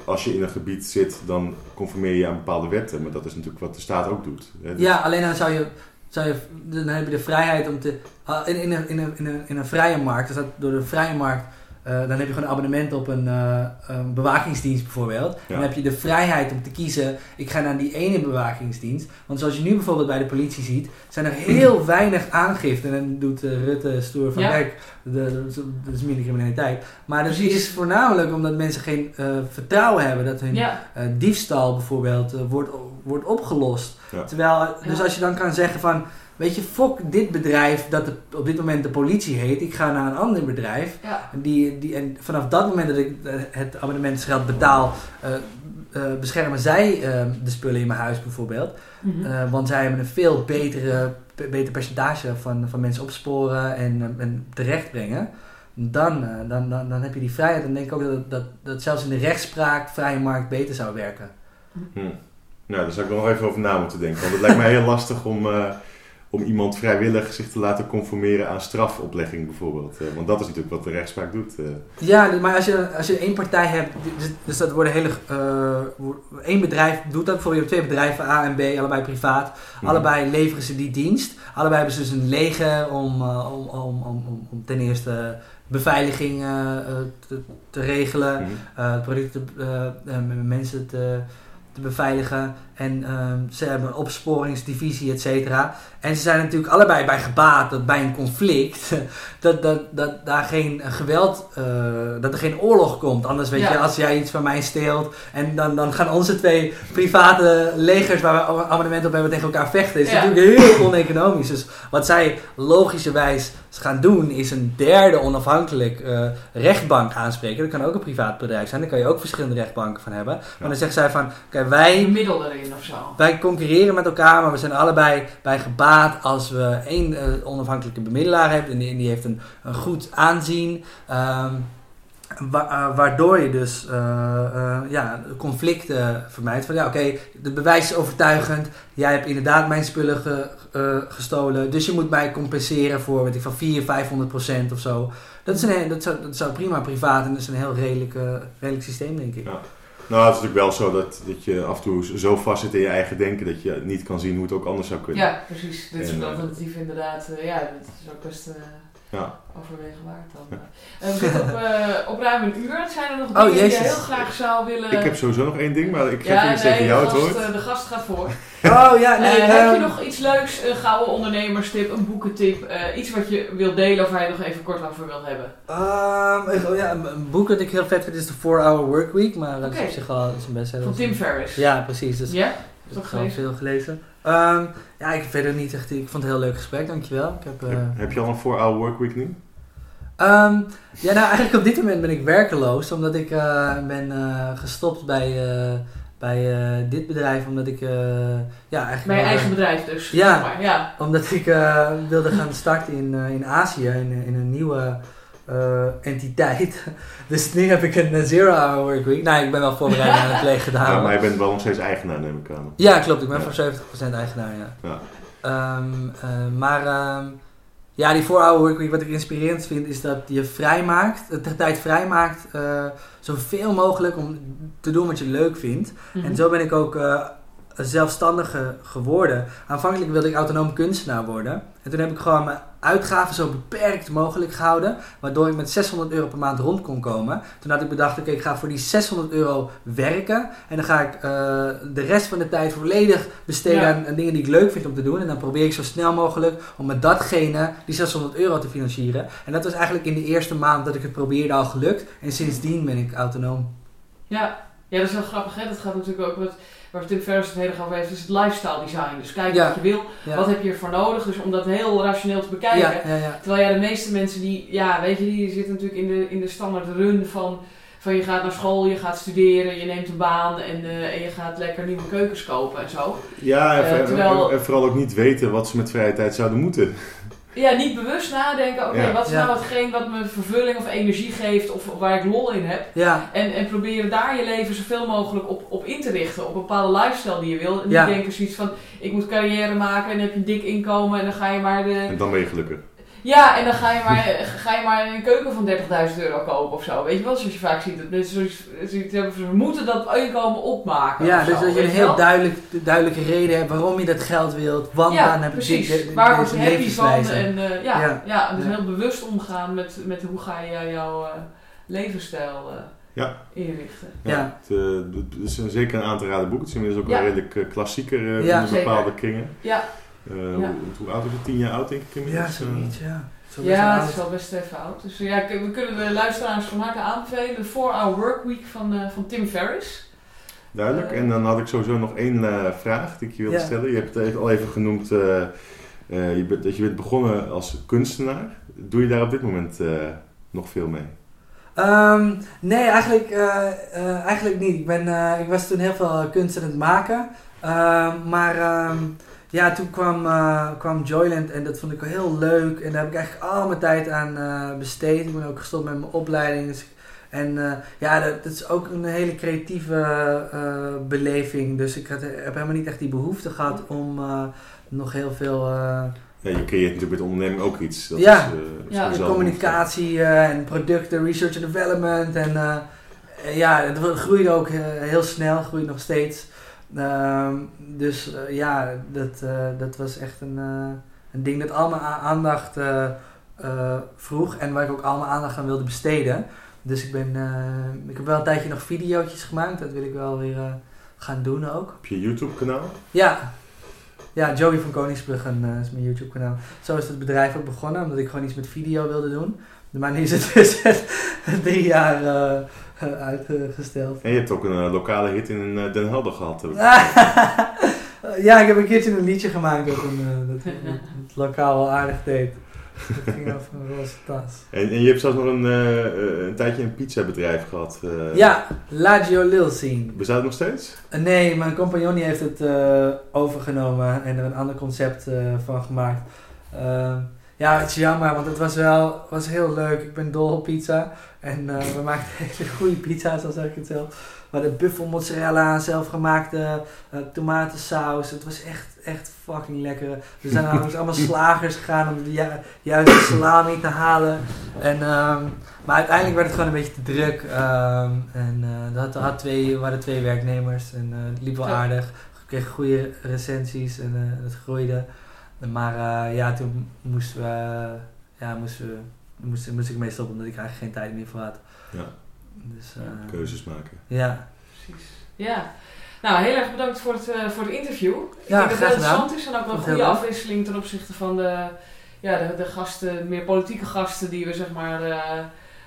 Speaker 1: als je in een gebied zit, dan conformeer je aan bepaalde wetten. Maar dat is natuurlijk wat de staat ook doet. hè. Dus-
Speaker 2: Ja, alleen dan zou je, zou je, dan heb je de vrijheid om te, ah, in, in, een, in, een, in, een, in een vrije markt, dus dat door de vrije markt, eh, dan heb je gewoon een abonnement op een, eh, een bewakingsdienst bijvoorbeeld.
Speaker 1: Ja.
Speaker 2: Dan heb je de vrijheid om te kiezen, ik ga naar die ene bewakingsdienst. Want zoals je nu bijvoorbeeld bij de politie ziet, zijn er heel weinig aangiften. En dan doet eh, Rutte stoer van
Speaker 1: Ja.
Speaker 2: kijk, dat is minder criminaliteit. Maar dat
Speaker 3: Precies.
Speaker 2: is voornamelijk omdat mensen geen eh, vertrouwen hebben dat hun
Speaker 3: Ja,
Speaker 2: eh, diefstal bijvoorbeeld wordt, wordt opgelost.
Speaker 1: Ja.
Speaker 2: Terwijl, dus
Speaker 3: Ja.
Speaker 2: als je dan kan zeggen van, weet je, fok dit bedrijf dat de- op dit moment de politie heet, ik ga naar een ander bedrijf.
Speaker 3: ja.
Speaker 2: En, die, die, en vanaf dat moment dat ik eh, het abonnementsgeld betaal, eh, eh, beschermen zij eh, de spullen in mijn huis bijvoorbeeld.
Speaker 3: Mhm.
Speaker 2: Eh, want zij hebben een veel betere, be- beter percentage van, van mensen opsporen en, en terechtbrengen. Dan, eh, dan, dan, dan heb je die vrijheid. Dan denk ik ook dat, dat, dat zelfs in de rechtspraak vrije markt beter zou werken.
Speaker 1: Hm. Nou, daar zou ik wel nog even over na moeten denken. Want het lijkt mij heel lastig om, eh, om iemand vrijwillig zich te laten conformeren aan strafoplegging bijvoorbeeld. Eh, want dat is natuurlijk wat de rechtspraak doet. eh.
Speaker 2: Ja, maar als je, als je één partij hebt, dus, dus dat worden hele. eh, één bedrijf doet dat, bijvoorbeeld je hebt twee bedrijven, A en B, allebei privaat.
Speaker 1: Hm.
Speaker 2: Allebei leveren ze die dienst. Allebei hebben ze dus een leger om, om, om, om, om, ten eerste beveiliging te, te regelen, eh producten, met mensen te, te beveiligen. En ehm, ze hebben een opsporingsdivisie, et cetera. En ze zijn natuurlijk allebei bij gebaat dat bij een conflict, dat, dat, dat daar geen geweld, eh, dat er geen oorlog komt. Anders weet
Speaker 3: Ja.
Speaker 2: je, als jij iets van mij steelt en dan, dan gaan onze twee private legers waar we abonnement op hebben tegen elkaar vechten. is
Speaker 3: Ja.
Speaker 2: natuurlijk heel oneconomisch. Dus wat zij logischerwijs gaan doen is een derde onafhankelijk eh, rechtbank aanspreken. Dat kan ook een privaat bedrijf zijn. Daar kan je ook verschillende rechtbanken van hebben. Maar dan zegt zij van, oké, wij
Speaker 3: Een middel erin of zo.
Speaker 2: wij concurreren met elkaar, maar we zijn allebei bij gebaat als we één eh, onafhankelijke bemiddelaar hebben. En die, en die heeft een, een goed aanzien. Ehm, Wa- eh, waardoor je dus eh, eh, ja, conflicten vermijdt. Van ja, oké, de bewijs is overtuigend. Jij hebt inderdaad mijn spullen ge- eh, gestolen. Dus je moet mij compenseren voor weet ik, van 400, 500 procent of zo. Dat, is een, dat, zou, dat zou prima privaat en dat is een heel redelijk, redelijk systeem, denk ik.
Speaker 1: Ja. Nou, het is natuurlijk wel zo dat, dat je af en toe zo vast zit in je eigen denken dat je niet kan zien hoe het ook anders zou kunnen.
Speaker 3: Ja, precies. Dit is
Speaker 1: En,
Speaker 3: een
Speaker 1: eh,
Speaker 3: alternatief inderdaad. eh, ja, dat is ook best eh
Speaker 1: Ja.
Speaker 3: overwegen waard dan. Eh, we zitten op, eh, op ruim een uur. Zijn er nog
Speaker 2: Oh,
Speaker 3: dingen die je heel graag zou willen...
Speaker 1: Ik heb sowieso nog één ding, maar ik geef
Speaker 3: ja,
Speaker 1: eerst
Speaker 3: nee,
Speaker 1: even jou
Speaker 3: de
Speaker 1: het
Speaker 3: eh, de gast gaat voor.
Speaker 2: Oh ja, nee.
Speaker 3: Eh, heb je
Speaker 2: ehm,
Speaker 3: nog iets leuks, een gouden ondernemerstip, een boekentip, eh, iets wat je wilt delen of waar je nog even kort over wilt hebben?
Speaker 2: ehm, ik- oh ja, een, een boek dat ik heel vet vind is de 4-Hour Workweek. Maar dat is
Speaker 3: Oké.
Speaker 2: op zich al is een bestseller.
Speaker 3: Van Tim Ferriss.
Speaker 2: Ja, precies. Dus
Speaker 3: Ja?
Speaker 2: Ik
Speaker 3: dat
Speaker 2: heb al
Speaker 3: gelezen?
Speaker 2: veel gelezen. Ehm, ja, ik heb verder niet echt. Ik vond het een heel leuk gesprek, dankjewel. Ik heb, eh,
Speaker 1: Heb, heb je al een 4-hour workweek nu?
Speaker 2: ehm, ja, nou eigenlijk op dit moment ben ik werkeloos, omdat ik eh, ben eh, gestopt bij, eh, bij eh, dit bedrijf, omdat ik, eh, ja, eigenlijk
Speaker 3: Bij je
Speaker 2: wel,
Speaker 3: eigen
Speaker 2: eh,
Speaker 3: bedrijf dus.
Speaker 2: Ja.
Speaker 3: maar. ja.
Speaker 2: omdat ik eh, wilde gaan starten in, eh, in Azië, in, in een nieuwe eh, entiteit. Dus nu heb ik een eh, zero-hour workweek. Nou, ik ben wel voorbereid aan het pleeg gedaan.
Speaker 1: Ja, maar je bent wel nog steeds eigenaar, neem ik aan.
Speaker 2: Ja, klopt. Ik ben
Speaker 1: Ja.
Speaker 2: voor 70% eigenaar, ja.
Speaker 1: Ja.
Speaker 2: Ehm, eh, maar ehm, ja, die 4-hour workweek, wat ik inspirerend vind, is dat je vrijmaakt, de tijd vrijmaakt, eh zoveel mogelijk om te doen wat je leuk vindt.
Speaker 3: Mhm.
Speaker 2: En zo ben ik ook eh, zelfstandige geworden. Aanvankelijk wilde ik autonoom kunstenaar worden. En toen heb ik gewoon mijn uitgaven zo beperkt mogelijk gehouden. Waardoor ik met 600 euro per maand rond kon komen. Toen had ik bedacht, oké, ik ga voor die 600 euro werken. En dan ga ik eh, de rest van de tijd volledig besteden
Speaker 3: Ja.
Speaker 2: aan, aan dingen die ik leuk vind om te doen. En dan probeer ik zo snel mogelijk om met datgene die 600 euro te financieren. En dat was eigenlijk in de eerste maand dat ik het probeerde al gelukt. En sindsdien ben ik autonoom.
Speaker 3: Ja. ja, dat is heel grappig. Hè? Dat gaat natuurlijk ook met waar Tim Ferriss het heel erg over heeft, is het lifestyle design. Dus kijken
Speaker 2: Ja.
Speaker 3: wat je wil,
Speaker 2: Ja.
Speaker 3: wat heb je ervoor nodig. Dus om dat heel rationeel te bekijken.
Speaker 2: ja, ja, ja.
Speaker 3: Terwijl ja, de meeste mensen die, ja, weet je, die zitten natuurlijk in de, in de standaard run van, van je gaat naar school, je gaat studeren, je neemt een baan en, eh, en je gaat lekker nieuwe keukens kopen en zo.
Speaker 1: Ja, en,
Speaker 3: Eh, terwijl-
Speaker 1: en vooral ook niet weten wat ze met vrije tijd zouden moeten.
Speaker 3: Ja, niet bewust nadenken, oké,
Speaker 1: Ja.
Speaker 3: wat is
Speaker 2: Ja.
Speaker 3: nou hetgeen wat me vervulling of energie geeft of waar ik lol in heb.
Speaker 2: ja.
Speaker 3: En, en proberen daar je leven zoveel mogelijk op, op in te richten. Op een bepaalde lifestyle die je wil. En niet
Speaker 2: Ja.
Speaker 3: denken zoiets van, ik moet carrière maken en dan heb je een dik inkomen en dan ga je maar de...
Speaker 1: En dan ben je gelukkig.
Speaker 3: Ja, en dan ga je maar, ga je maar een keuken van 30.000 euro kopen of zo. Weet je wel, zoals je vaak ziet. Dat mensen zoiets, hebben we moeten dat inkomen opmaken.
Speaker 2: Ja, dus
Speaker 3: zo,
Speaker 2: dat je een heel
Speaker 3: wel?
Speaker 2: duidelijk, duidelijke reden hebt waarom je dat geld wilt. Want
Speaker 3: Ja,
Speaker 2: dan heb je
Speaker 3: precies.
Speaker 2: dit, dit-
Speaker 3: Waar word je happy van? En, eh, ja,
Speaker 2: Ja.
Speaker 3: ja. dus
Speaker 2: Ja.
Speaker 3: heel bewust omgaan met, met hoe ga je jouw eh, levensstijl eh,
Speaker 1: Ja.
Speaker 3: inrichten.
Speaker 2: Ja.
Speaker 1: Het, eh, het is een, zeker een aan te raden boek. Het is inmiddels ook
Speaker 3: Ja.
Speaker 1: een redelijk klassieker eh
Speaker 2: Ja,
Speaker 1: in bepaalde
Speaker 3: zeker.
Speaker 1: kringen.
Speaker 3: Ja,
Speaker 1: Eh,
Speaker 3: Ja.
Speaker 1: hoe, hoe oud is het? Tien jaar oud denk ik
Speaker 2: Ja,
Speaker 1: inmiddels. Eh,
Speaker 2: zoiets, ja. Zo best
Speaker 3: ja
Speaker 2: wel
Speaker 3: het is al best even oud. Dus eh, ja, we kunnen de luisteraars van harte aanbevelen. De 4-Hour Workweek van, eh, van Tim Ferriss.
Speaker 1: Duidelijk.
Speaker 3: Eh.
Speaker 1: En dan had ik sowieso nog één eh, vraag die ik je wilde
Speaker 2: Ja.
Speaker 1: stellen. Je hebt het al even genoemd eh, eh, je bent, dat je bent begonnen als kunstenaar. Doe je daar op dit moment eh, nog veel mee?
Speaker 2: Ehm, nee, eigenlijk, eh, eh, eigenlijk niet. Ik, ben, eh, ik was toen heel veel kunst aan het maken. Ehm, maar ehm, ja, toen kwam, eh, kwam Joyland en dat vond ik heel leuk. En daar heb ik eigenlijk al mijn tijd aan eh, besteed. Ik ben ook gestopt met mijn opleiding. Dus, en eh, ja, dat, dat is ook een hele creatieve eh, beleving. Dus ik had, heb helemaal niet echt die behoefte gehad om eh, nog heel veel... eh,
Speaker 1: Ja, je creëert natuurlijk met onderneming ook iets. Dat
Speaker 2: Ja.
Speaker 1: is, eh,
Speaker 3: Ja,
Speaker 2: de communicatie eh, en producten, research and development. En ja, het groeide ook eh, heel snel, groeit nog steeds. Ehm, dus eh, ja, dat, eh, dat was echt een, eh, een ding dat allemaal aandacht eh, eh, vroeg en waar ik ook allemaal aandacht aan wilde besteden. Dus ik, ben, ik heb wel een tijdje nog video's gemaakt, dat wil ik wel weer gaan doen ook.
Speaker 1: Op je YouTube kanaal.
Speaker 2: Ja, ja Joey van Koningsbruggen eh, is mijn YouTube kanaal. Zo is het bedrijf ook begonnen, omdat ik gewoon iets met video wilde doen. Maar nu is het dus drie jaar uitgesteld.
Speaker 1: En je hebt ook een eh, lokale hit in eh, Den Helder gehad.
Speaker 2: ja, ik heb een keertje een liedje gemaakt dat, een, eh, dat lokaal wel aardig deed. Dat ging over een roze tas.
Speaker 1: En, en je hebt zelfs nog een, eh, een tijdje een pizzabedrijf gehad. eh.
Speaker 2: Ja, Lagio Lil Scene.
Speaker 1: Bestaat het nog steeds?
Speaker 2: Nee, mijn compagnon die heeft het overgenomen en er een ander concept van gemaakt. Eh, Ja, het is jammer, want het was wel was heel leuk. Ik ben dol op pizza. En eh, we maakten hele goede pizza's, als ik het zelf. We hadden buffel mozzarella, zelfgemaakte uh, tomatensaus. Het was echt, echt fucking lekker. We zijn namelijk allemaal slagers gegaan om de ju juiste salami te halen. En, um, maar uiteindelijk werd het gewoon een beetje te druk. Um, en uh, had, had twee, we hadden twee werknemers en uh, het liep wel aardig. We kregen goede recensies en het groeide. Maar ja, toen moesten we, ja, moesten we, moest, moest ik mee stoppen omdat ik eigenlijk geen tijd meer voor had.
Speaker 1: Ja.
Speaker 2: Dus, uh,
Speaker 1: Keuzes maken.
Speaker 2: Ja.
Speaker 3: Precies. Ja. Nou, heel erg bedankt voor het, uh, voor het interview. Ik
Speaker 2: ja,
Speaker 3: denk dat het interessant is en ook wel een goede afwisseling ten opzichte van de, ja, de, de gasten, meer politieke gasten die we zeg maar uh,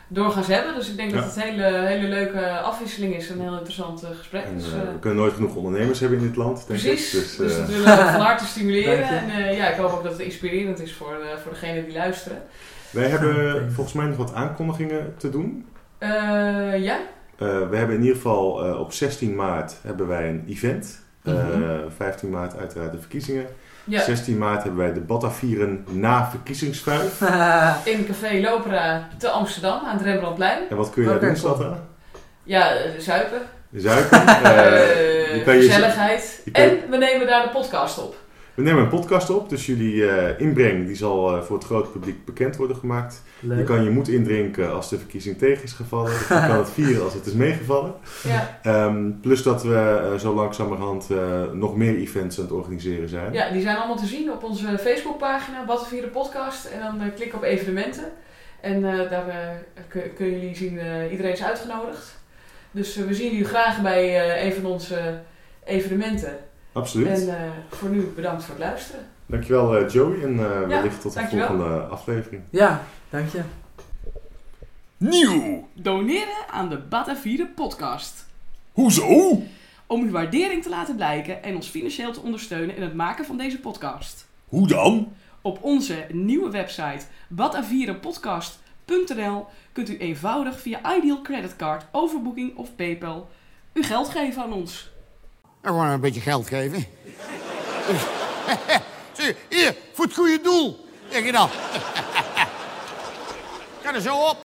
Speaker 3: doorgaans hebben. Dus ik denk
Speaker 1: Ja.
Speaker 3: dat het een hele, hele leuke afwisseling is en een heel interessant uh, gesprek.
Speaker 1: En,
Speaker 3: dus,
Speaker 1: eh,
Speaker 3: uh,
Speaker 1: we kunnen nooit genoeg ondernemers hebben in dit land, denk
Speaker 3: Precies,
Speaker 1: ik.
Speaker 3: dus,
Speaker 1: Dus, eh,
Speaker 3: dat willen we van harte stimuleren. En uh, ja, ik hoop ook dat het inspirerend is voor, uh, voor degenen die luisteren.
Speaker 1: Wij hebben volgens mij nog wat aankondigingen te doen.
Speaker 3: Uh, ja,
Speaker 1: Uh, we hebben in ieder geval uh, op 16 maart hebben wij een event. Uh,
Speaker 3: Mhm.
Speaker 1: 15 maart uiteraard de verkiezingen.
Speaker 3: ja.
Speaker 1: 16 maart hebben wij de Batavieren na verkiezingsvuif.
Speaker 3: in Café Lopera te Amsterdam aan het Rembrandtplein.
Speaker 1: En wat kun je daar doen,
Speaker 2: cool.
Speaker 1: Slatta?
Speaker 3: Ja, zuipen.
Speaker 1: Zuipen.
Speaker 3: Uh,
Speaker 1: je kan je-
Speaker 3: gezelligheid.
Speaker 1: je kan-
Speaker 3: En we nemen daar de podcast op.
Speaker 1: we nemen een podcast op, dus jullie uh, inbreng die zal uh, voor het grote publiek bekend worden gemaakt.
Speaker 2: Leuk.
Speaker 1: Je kan je moed indrinken als de verkiezing tegen is gevallen. Je kan het vieren als het is meegevallen.
Speaker 3: Ja,
Speaker 1: Um, plus dat we uh, zo langzamerhand uh, nog meer events aan het organiseren zijn.
Speaker 3: ja, die zijn allemaal te zien op onze Facebookpagina, Wat Vieren Podcast. En dan uh, klik op evenementen. En uh, daar uh, kun- kunnen jullie zien, uh, iedereen is uitgenodigd. Dus uh, we zien jullie graag bij uh, een van onze evenementen.
Speaker 1: Absoluut.
Speaker 3: En uh, voor nu bedankt voor het luisteren.
Speaker 1: Dankjewel uh, Joey en uh,
Speaker 3: Ja,
Speaker 1: wellicht tot de
Speaker 3: dankjewel.
Speaker 1: volgende aflevering.
Speaker 2: Ja, dank je.
Speaker 4: Nieuw!
Speaker 5: Doneren aan de Batavieren podcast.
Speaker 4: Hoezo?
Speaker 5: Om uw waardering te laten blijken en ons financieel te ondersteunen in het maken van deze podcast.
Speaker 4: Hoe dan?
Speaker 5: Op onze nieuwe website batavierenpodcast.nl kunt u eenvoudig via Ideal Creditcard, overboeking of PayPal uw geld geven aan ons.
Speaker 6: En gewoon een beetje geld geven. Zie, hier, voor het goede doel. Zeg je dan. Ga er zo op.